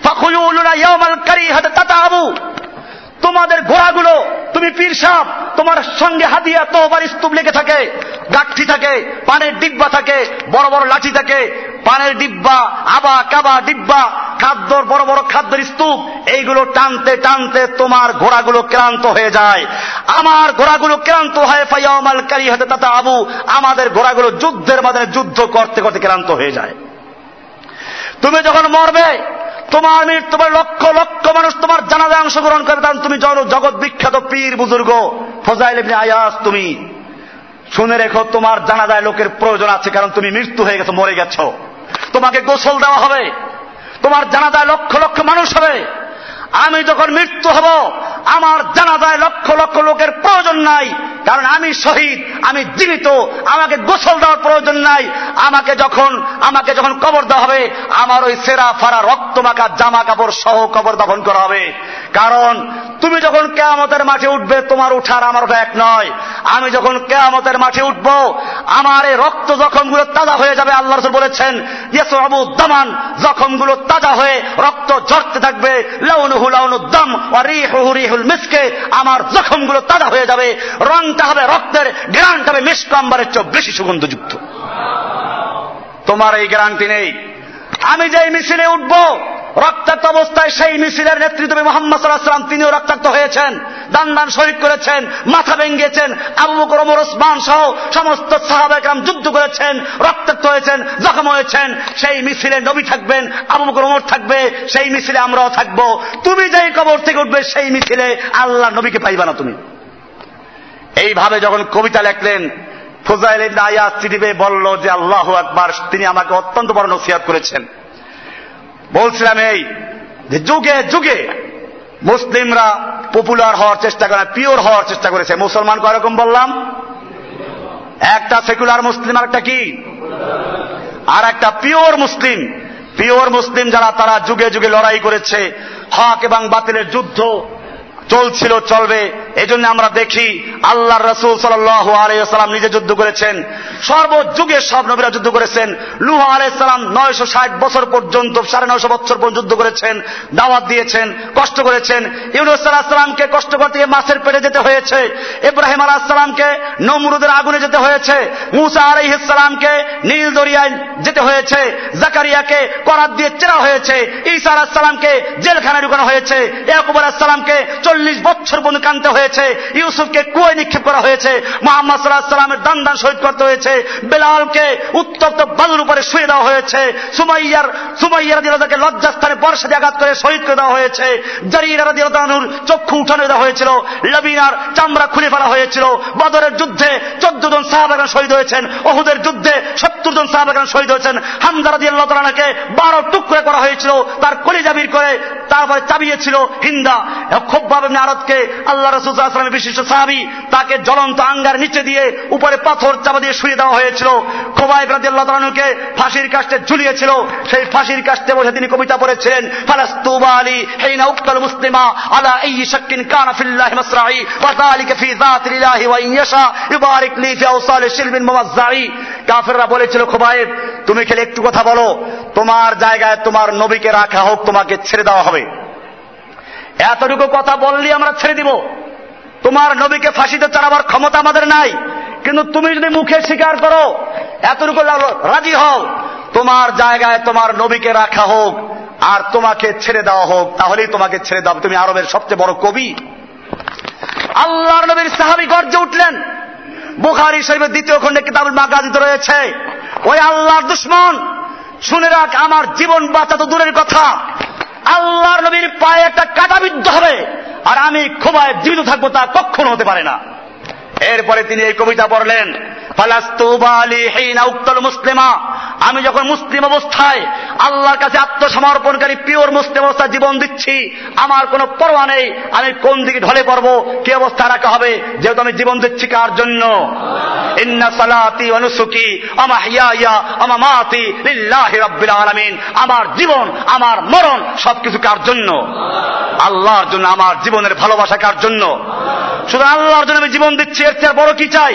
ফাখুয়ুলুনা ইয়াওমাল কারিহাত তাতাবু তোমাদের ঘোড়াগুলো তুমি পীর সাপ তোমার সঙ্গে হাতিয়া তোবার স্তূপ লেগে থাকে, গাঠি থাকে, পানের ডিব্বা থাকে, বড় বড় লাঠি থাকে, পানের ডিব্বা, আবা, কাবা, ডিব্বা, খাদ্যর বড় বড় খাদ্যের স্তূপ, এইগুলো টানতে টানতে তোমার ঘোড়াগুলো ক্লান্ত হয়ে যায়। আমার ঘোড়াগুলো ক্লান্ত হয় ফাইয়ামাল কারি হাতে তাতা আবু, আমাদের ঘোড়াগুলো যুদ্ধের মাধ্যমে যুদ্ধ করতে করতে ক্লান্ত হয়ে যায়। তুমি যখন মরবে তোমার তোমার লক্ষ লক্ষ মানুষ তোমার জানাজায় অংশগ্রহণ করে তখন তুমি জন, জগৎ বিখ্যাত পীর বুজুর্গ, ফজাইল আয়াস তুমি। শুনে রেখো, তোমার জানাজায় লোকের প্রয়োজন আছে, কারণ তুমি মৃত্যু হয়ে গেছো, মরে গেছ। তোমাকে গোসল দেওয়া হবে। তোমার জানাজায় লক্ষ লক্ষ মানুষ হবে। আমি যখন মৃত্যু হব, আমার জানাজায় লক্ষ লক্ষ লোকের প্রয়োজন নাই, কারণ আমি শহীদ, আমি জীবিত, আমাকে গোসল দেওয়ার প্রয়োজন নাই, আমাকে যখন আমাকে যখন কবর দেওয়া হবে, আমার ওই সেরা ফারা রক্ত মাখা জামা কাপড় সহ কবর দফন করা হবে। কারণ তুমি যখন কেয়ামতের মাঠে উঠবে, তোমার উঠার আমার ওঠা এক নয়। আমি যখন কেয়ামতের মাঠে উঠব, আমার এই রক্ত জখমগুলো তাজা হয়ে যাবে, আল্লাহ রসুল বলেছেন ইয়েসু আবু দামান জখমগুলো তাজা হয়ে রক্ত ঝরতে থাকবে লাউনুহু লাউনুদ্দাম রিহুল মিসকে, আমার জখমগুলো তাজা হয়ে যাবে, রংটা হবে রক্তের, গ্রান্ট হবে মিসকম্বরের চেয়ে বেশি সুগন্ধযুক্ত। তোমার এই গ্যারান্টি নেই। আমি যে মিছিলে উঠব রক্তাক্ত অবস্থায় সেই মিছিলের নেতৃত্বে মোহাম্মদ সাল্লাহাম তিনিও রক্তাক্ত হয়েছেন। দান দান শহীদ করেছেন, মাথা ভেঙ্গিয়েছেন আবু বকর ওসমান সহ সমস্ত সাহাবাহাম যুদ্ধ করেছেন, রক্তাক্ত হয়েছেন, জখম হয়েছেন। সেই মিছিলে নবী থাকবেন, আবু বকর থাকবে, সেই মিছিলে আমরাও থাকব। তুমি যেই কবর থেকে উঠবে, সেই মিছিলে আল্লাহ নবীকে পাইবা না তুমি। এইভাবে যখন কবিতা লেখলেন, ফোজাইল আয়াত চিঠি পেয়ে বলল যে আল্লাহ আকবার, তিনি আমাকে অত্যন্ত বড় নসিহাত করেছেন। বলছিলাম এই যে যুগে যুগে মুসলিমরা পপুলার হওয়ার চেষ্টা করে পিওর হওয়ার চেষ্টা করেছে। মুসলমান কয়রকম বললাম? একটা সেকুলার মুসলিম আর একটা কি? আর একটা পিওর মুসলিম। পিওর মুসলিম যারা, তারা যুগে যুগে লড়াই করেছে। হক এবং বাতিলের যুদ্ধ চলছিল, চলবে। এই জন্য আমরা দেখি আল্লাহ রসুল সাল্লাম নিজে যুদ্ধ করেছেন। সর্বযুগে সব নবীরা যুদ্ধ করেছেন। লুহা আলাইসালাম নয়শো ষাট বছর পর্যন্ত, সাড়ে নয়শো বছর পর্যন্ত যুদ্ধ করেছেন, দাওয়াত দিয়েছেন, কষ্ট করেছেন। ইউনুস কষ্ট করতে মাছের পেটে যেতে হয়েছে। ইব্রাহিম আলাহিসামকে নমরুদের আগুনে যেতে হয়েছে। মুসা আলাইসালামকে নীল দরিয়ায় যেতে হয়েছে। জাকারিয়াকে করাত দিয়ে চেরা হয়েছে। ঈসা আলাহিসামকে জেলখানায় ঢুকানো হয়েছে। ইয়াকুব আলাহিসামকে চল্লিশ বছর পর্যন্ত কানতে হয়েছে, ইউসুফকে কুয়ে নিক্ষেপ করা হয়েছে, মোহাম্মদ সাল্লাহ সাল্লামের দান দান শহীদ করতে হয়েছে, বেলালকে উত্তপ্ত বালুর উপরে শুয়ে দেওয়া হয়েছে, সুমাইয়ার সুমাইয়ার দিলতাকে লজ্জাস্থানে বর্ষা দিয়ে আঘাত করে শহীদ করে দেওয়া হয়েছে জারিরার দিলতানুর চক্ষু উঠানো দেওয়া হয়েছিল, লবিনার চামড়া খুলে ফেলা হয়েছিল, বদরের যুদ্ধে চোদ্দ জন সাহাবাগান শহীদ হয়েছেন অহুদের যুদ্ধে সত্তর জন সাহাবাগান শহীদ হয়েছেন হামদারা দিয়ে আল্লাহ তালাকে বারো টুকরে করা হয়েছিল, তার কলিজাবির করে তারপরে চাবিয়েছিল হিন্দা, খুব ভাবে আরতকে আল্লাহ রসুলের বিশিষ্ট সাহাবি তাকে জ্বলন্ত আঙ্গার নিচে দিয়ে উপরে পাথর চাপা দিয়ে শুয়ে দেওয়া হয়েছিল। খোবাইব রাজি আল্লাহ তালানুকে ফাঁসির কাষ্টে ঝুলিয়েছিল। সেই ফাঁসির কাষ্টে বসে তিনি কবিতা পড়েছিলেন ফালাস্তুবা আলী মুসলিমা আলা এই ফি যাতিল্লাহি ওয়া ইয়াশা, ইউবারিক লি ফি আওসাল মুমাজ্জাই কাফেররা বলেছিল তুমি খেলে একটু কথা বলো। তোমার জায়গায় তোমার নবীকে রাখা হোক, তোমাকে ছেড়ে দেওয়া হবে। এতটুকু কথা বললি আমরা ছেড়ে দিব। তোমার নবীকে ফাঁসিতে চালাবার ক্ষমতা আমাদের নাই। কিন্তু তুমি যদি মুখে স্বীকার করো, এতটুকু রাজি হও। তোমার জায়গায় তোমার নবীকে রাখা হোক আর তোমাকে ছেড়ে দেওয়া হোক, তাহলেই তোমাকে ছেড়ে দাও তুমি আরবের সবচেয়ে বড় কবি। আল্লাহর নবীর সাহাবি গর্জে উঠলেন। বুখারি শরীফের দ্বিতীয় খণ্ডে কিতাবুল মাগাজিত রয়েছে। ওই আল্লাহর দুশ্মন, শুনে রাখ, আমার জীবন বাঁচা তো দূরের কথা। আল্লাহর নবীর পায়ে একটা কাটাবিদ্ধ হবে। আর আমি ক্ষোভায় জীবিত থাকব তা কখনো হতে পারে না। এরপরে তিনি এই কবিতা পড়লেন মুসলিমা। আমি যখন মুসলিম অবস্থায় আল্লাহর কাছে আত্মসমর্পণকারী, পিওর মুসলিম অবস্থায় জীবন দিচ্ছি, আমার কোনো পরোয়া নেই, আমি কোন দিকে ঢলে পড়ব, কি অবস্থা রাখা হবে, যেহেতু আমি জীবন দিচ্ছি কার জন্য? আমার জীবন, আমার মরণ সবকিছু কার জন্য? আল্লাহর জন্য, আমার জীবনের ভালোবাসা কার জন্য? শুধু আল্লাহর জন্য আমি জীবন দিচ্ছি, এর চেয়ে বড় কি চাই?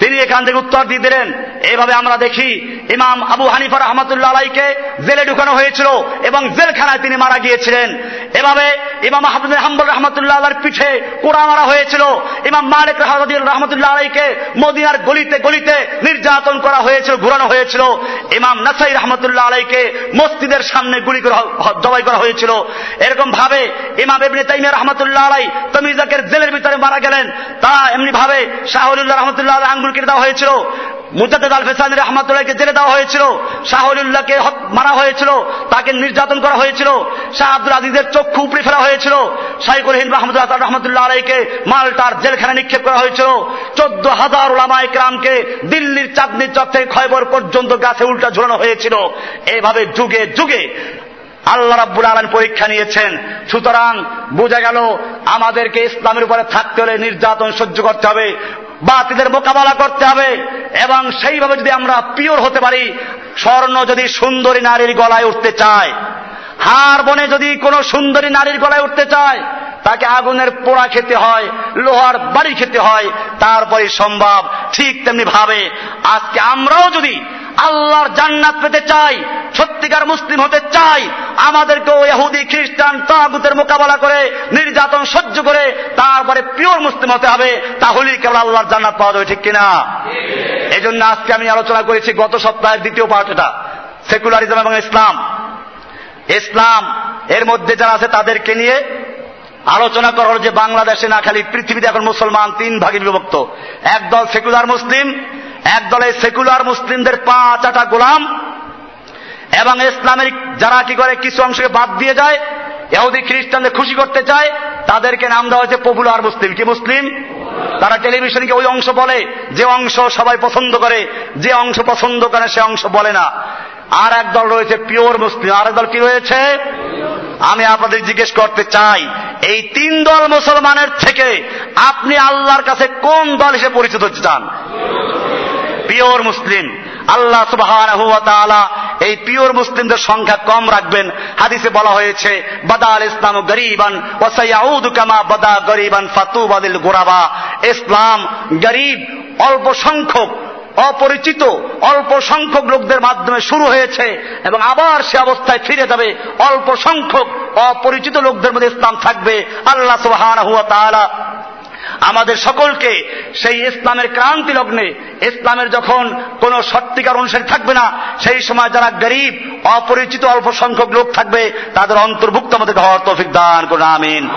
তিনি এখান থেকে উত্তর দিয়ে দিলেন, এভাবে আমরা দেখি, ইমাম আবু হানিফা রহমতুল্লাহ আলাইকে জেলে ঢুকানো হয়েছিল এবং জেলখানায় তিনি মারা গিয়েছিলেন। এভাবে ইমাম আহমদ হাম্বুল রহমতুল্লাহ আল্লাহর পিঠে কোড়া মারা হয়েছিল। ইমাম মালিক রহমতুল্লাহ আলাইকে মদিনার গলিতে গলিতে নির্যাতন করা হয়েছিল, ঘুরানো হয়েছিল। ইমাম নাসাই রহমতুল্লাহ আলাইকে মসজিদের সামনে গুলি জবাই করা হয়েছিল। এরকম ভাবে ইমাম এমনি তাইমিয়া রহমতুল্লাহ আলাই তমিজাকের জেলের ভিতরে মারা গেলেন। তা এমনি ভাবে শাহুল্লাহ রহমতুল্লাহ আঙ্গুল কেটে দেওয়া হয়েছিল। মুজাদ্দ আল ফেসানি রহমাতুল্লাহকে জেলে দেওয়া হয়েছিল শাহুল্লাহকে মারা হয়েছিল, তাকে নির্যাতন করা হয়েছিল, শাহ আব্দুল আজিজের চক্ষু উপড়ে ফেলা হয়েছিল শাইকুল হিন্দ রহমতুল্লাহ রহমতুল্লাহ আলাইকে মালটার জেলখানে নিক্ষেপ করা হয়েছিল। চোদ্দ হাজার ওলামা ইকরামকে দিল্লির চাঁদনি চক থেকে খয়বর পর্যন্ত গাছে উল্টা ঝুলানো হয়েছিল। এভাবে যুগে যুগে আল্লাহ রাব্বুল আলম পরীক্ষা নিয়েছেন। সুতরাং বোঝা গেল, আমাদেরকে ইসলামের উপরে থাকতে হলে নির্যাতন সহ্য করতে হবে, বাতিলের মোকাবেলা করতে হবে, এবং সেইভাবে যদি আমরা পিওর হতে পারি, স্বর্ণ যদি সুন্দরী নারীর গলায় উঠতে চায়, হার বনে যদি কোনো সুন্দরী নারীর গলায় উঠতে চায়, তাকে আগুনের পোড়া খেতে হয়, লোহার বাড়ি খেতে হয়, তারপরে সম্ভব ঠিক তেমনি ভাবে। আজকে আমরাও যদি আল্লাহর জান্নাত পেতে চাই, সত্যিকার মুসলিম হতে চাই আমাদেরকে ইহুদি খ্রিস্টান তাগুতের মোকাবেলা করে, নির্যাতন সহ্য করে, তারপরে পিওর মুসলিম হতে হবে, তাহলেই কেবল আল্লাহর জান্নাত পাওয়া যাবে, ঠিক কিনা? এই জন্য আজকে আমি আলোচনা করেছি গত সপ্তাহের দ্বিতীয় পার্ট এটা, সেকুলারিজম এবং ইসলাম। ইসলাম, এর মধ্যে যারা আছে তাদেরকে নিয়ে আলোচনা করার যে বাংলাদেশে না খালি পৃথিবীতে এখন মুসলমান তিন ভাগে বিভক্ত। একদল সেকুলার মুসলিম একদলে সেকুলার মুসলিমদের পাঁচ আটা গোলাম এবং ইসলামের যারা কি করে কিছু অংশকে বাদ দিয়ে যায় এহুদি খ্রিস্টানদের খুশি করতে চায়, তাদেরকে নাম দেওয়া হয়েছে পপুলার মুসলিম। কি মুসলিম? তারা টেলিভিশনকে ওই অংশ বলে, যে অংশ সবাই পছন্দ করে, যে অংশ পছন্দ করে সে অংশ বলে না। আর এক দল রয়েছে পিওর মুসলিম। আর দল কি রয়েছে? আমি আপনাদের জিজ্ঞেস করতে চাই, এই তিন দল মুসলমানের থেকে আপনি আল্লাহর কাছে কোন দল হিসেবে পরিচিত হতে চান? Pure Muslim. আল্লাহ সুবাহ এই পিওর মুসলিমদের সংখ্যা কম রাখবেন। হাদিসে বলা হয়েছে বাদা আল ইসলাম গরিবান, ওয়াসাইয়াউদ কামা বাদা গরিবান ফাতুবাদিল গোরাবা। ইসলাম গরিব, অল্প সংখ্যক, অপরিচিত, অল্প সংখ্যক লোকদের মাধ্যমে শুরু হয়েছে এবং আবার সে অবস্থায় ফিরে যাবে। অল্প সংখ্যক, অপরিচিত লোকদের মধ্যে ইসলাম থাকবে। আল্লাহ সুবাহ আমাদের সকলকে সেই ইসলামের ক্রান্তি লগ্নে, ইসলামের যখন কোন সত্যিকার অনুসারী থাকবে না, সেই সময় যারা গরিব, অপরিচিত, অল্প সংখ্যক লোক থাকবে, তাদের অন্তর্ভুক্ত আমাদের হওয়ার তৌফিক দান করুন, আমিন।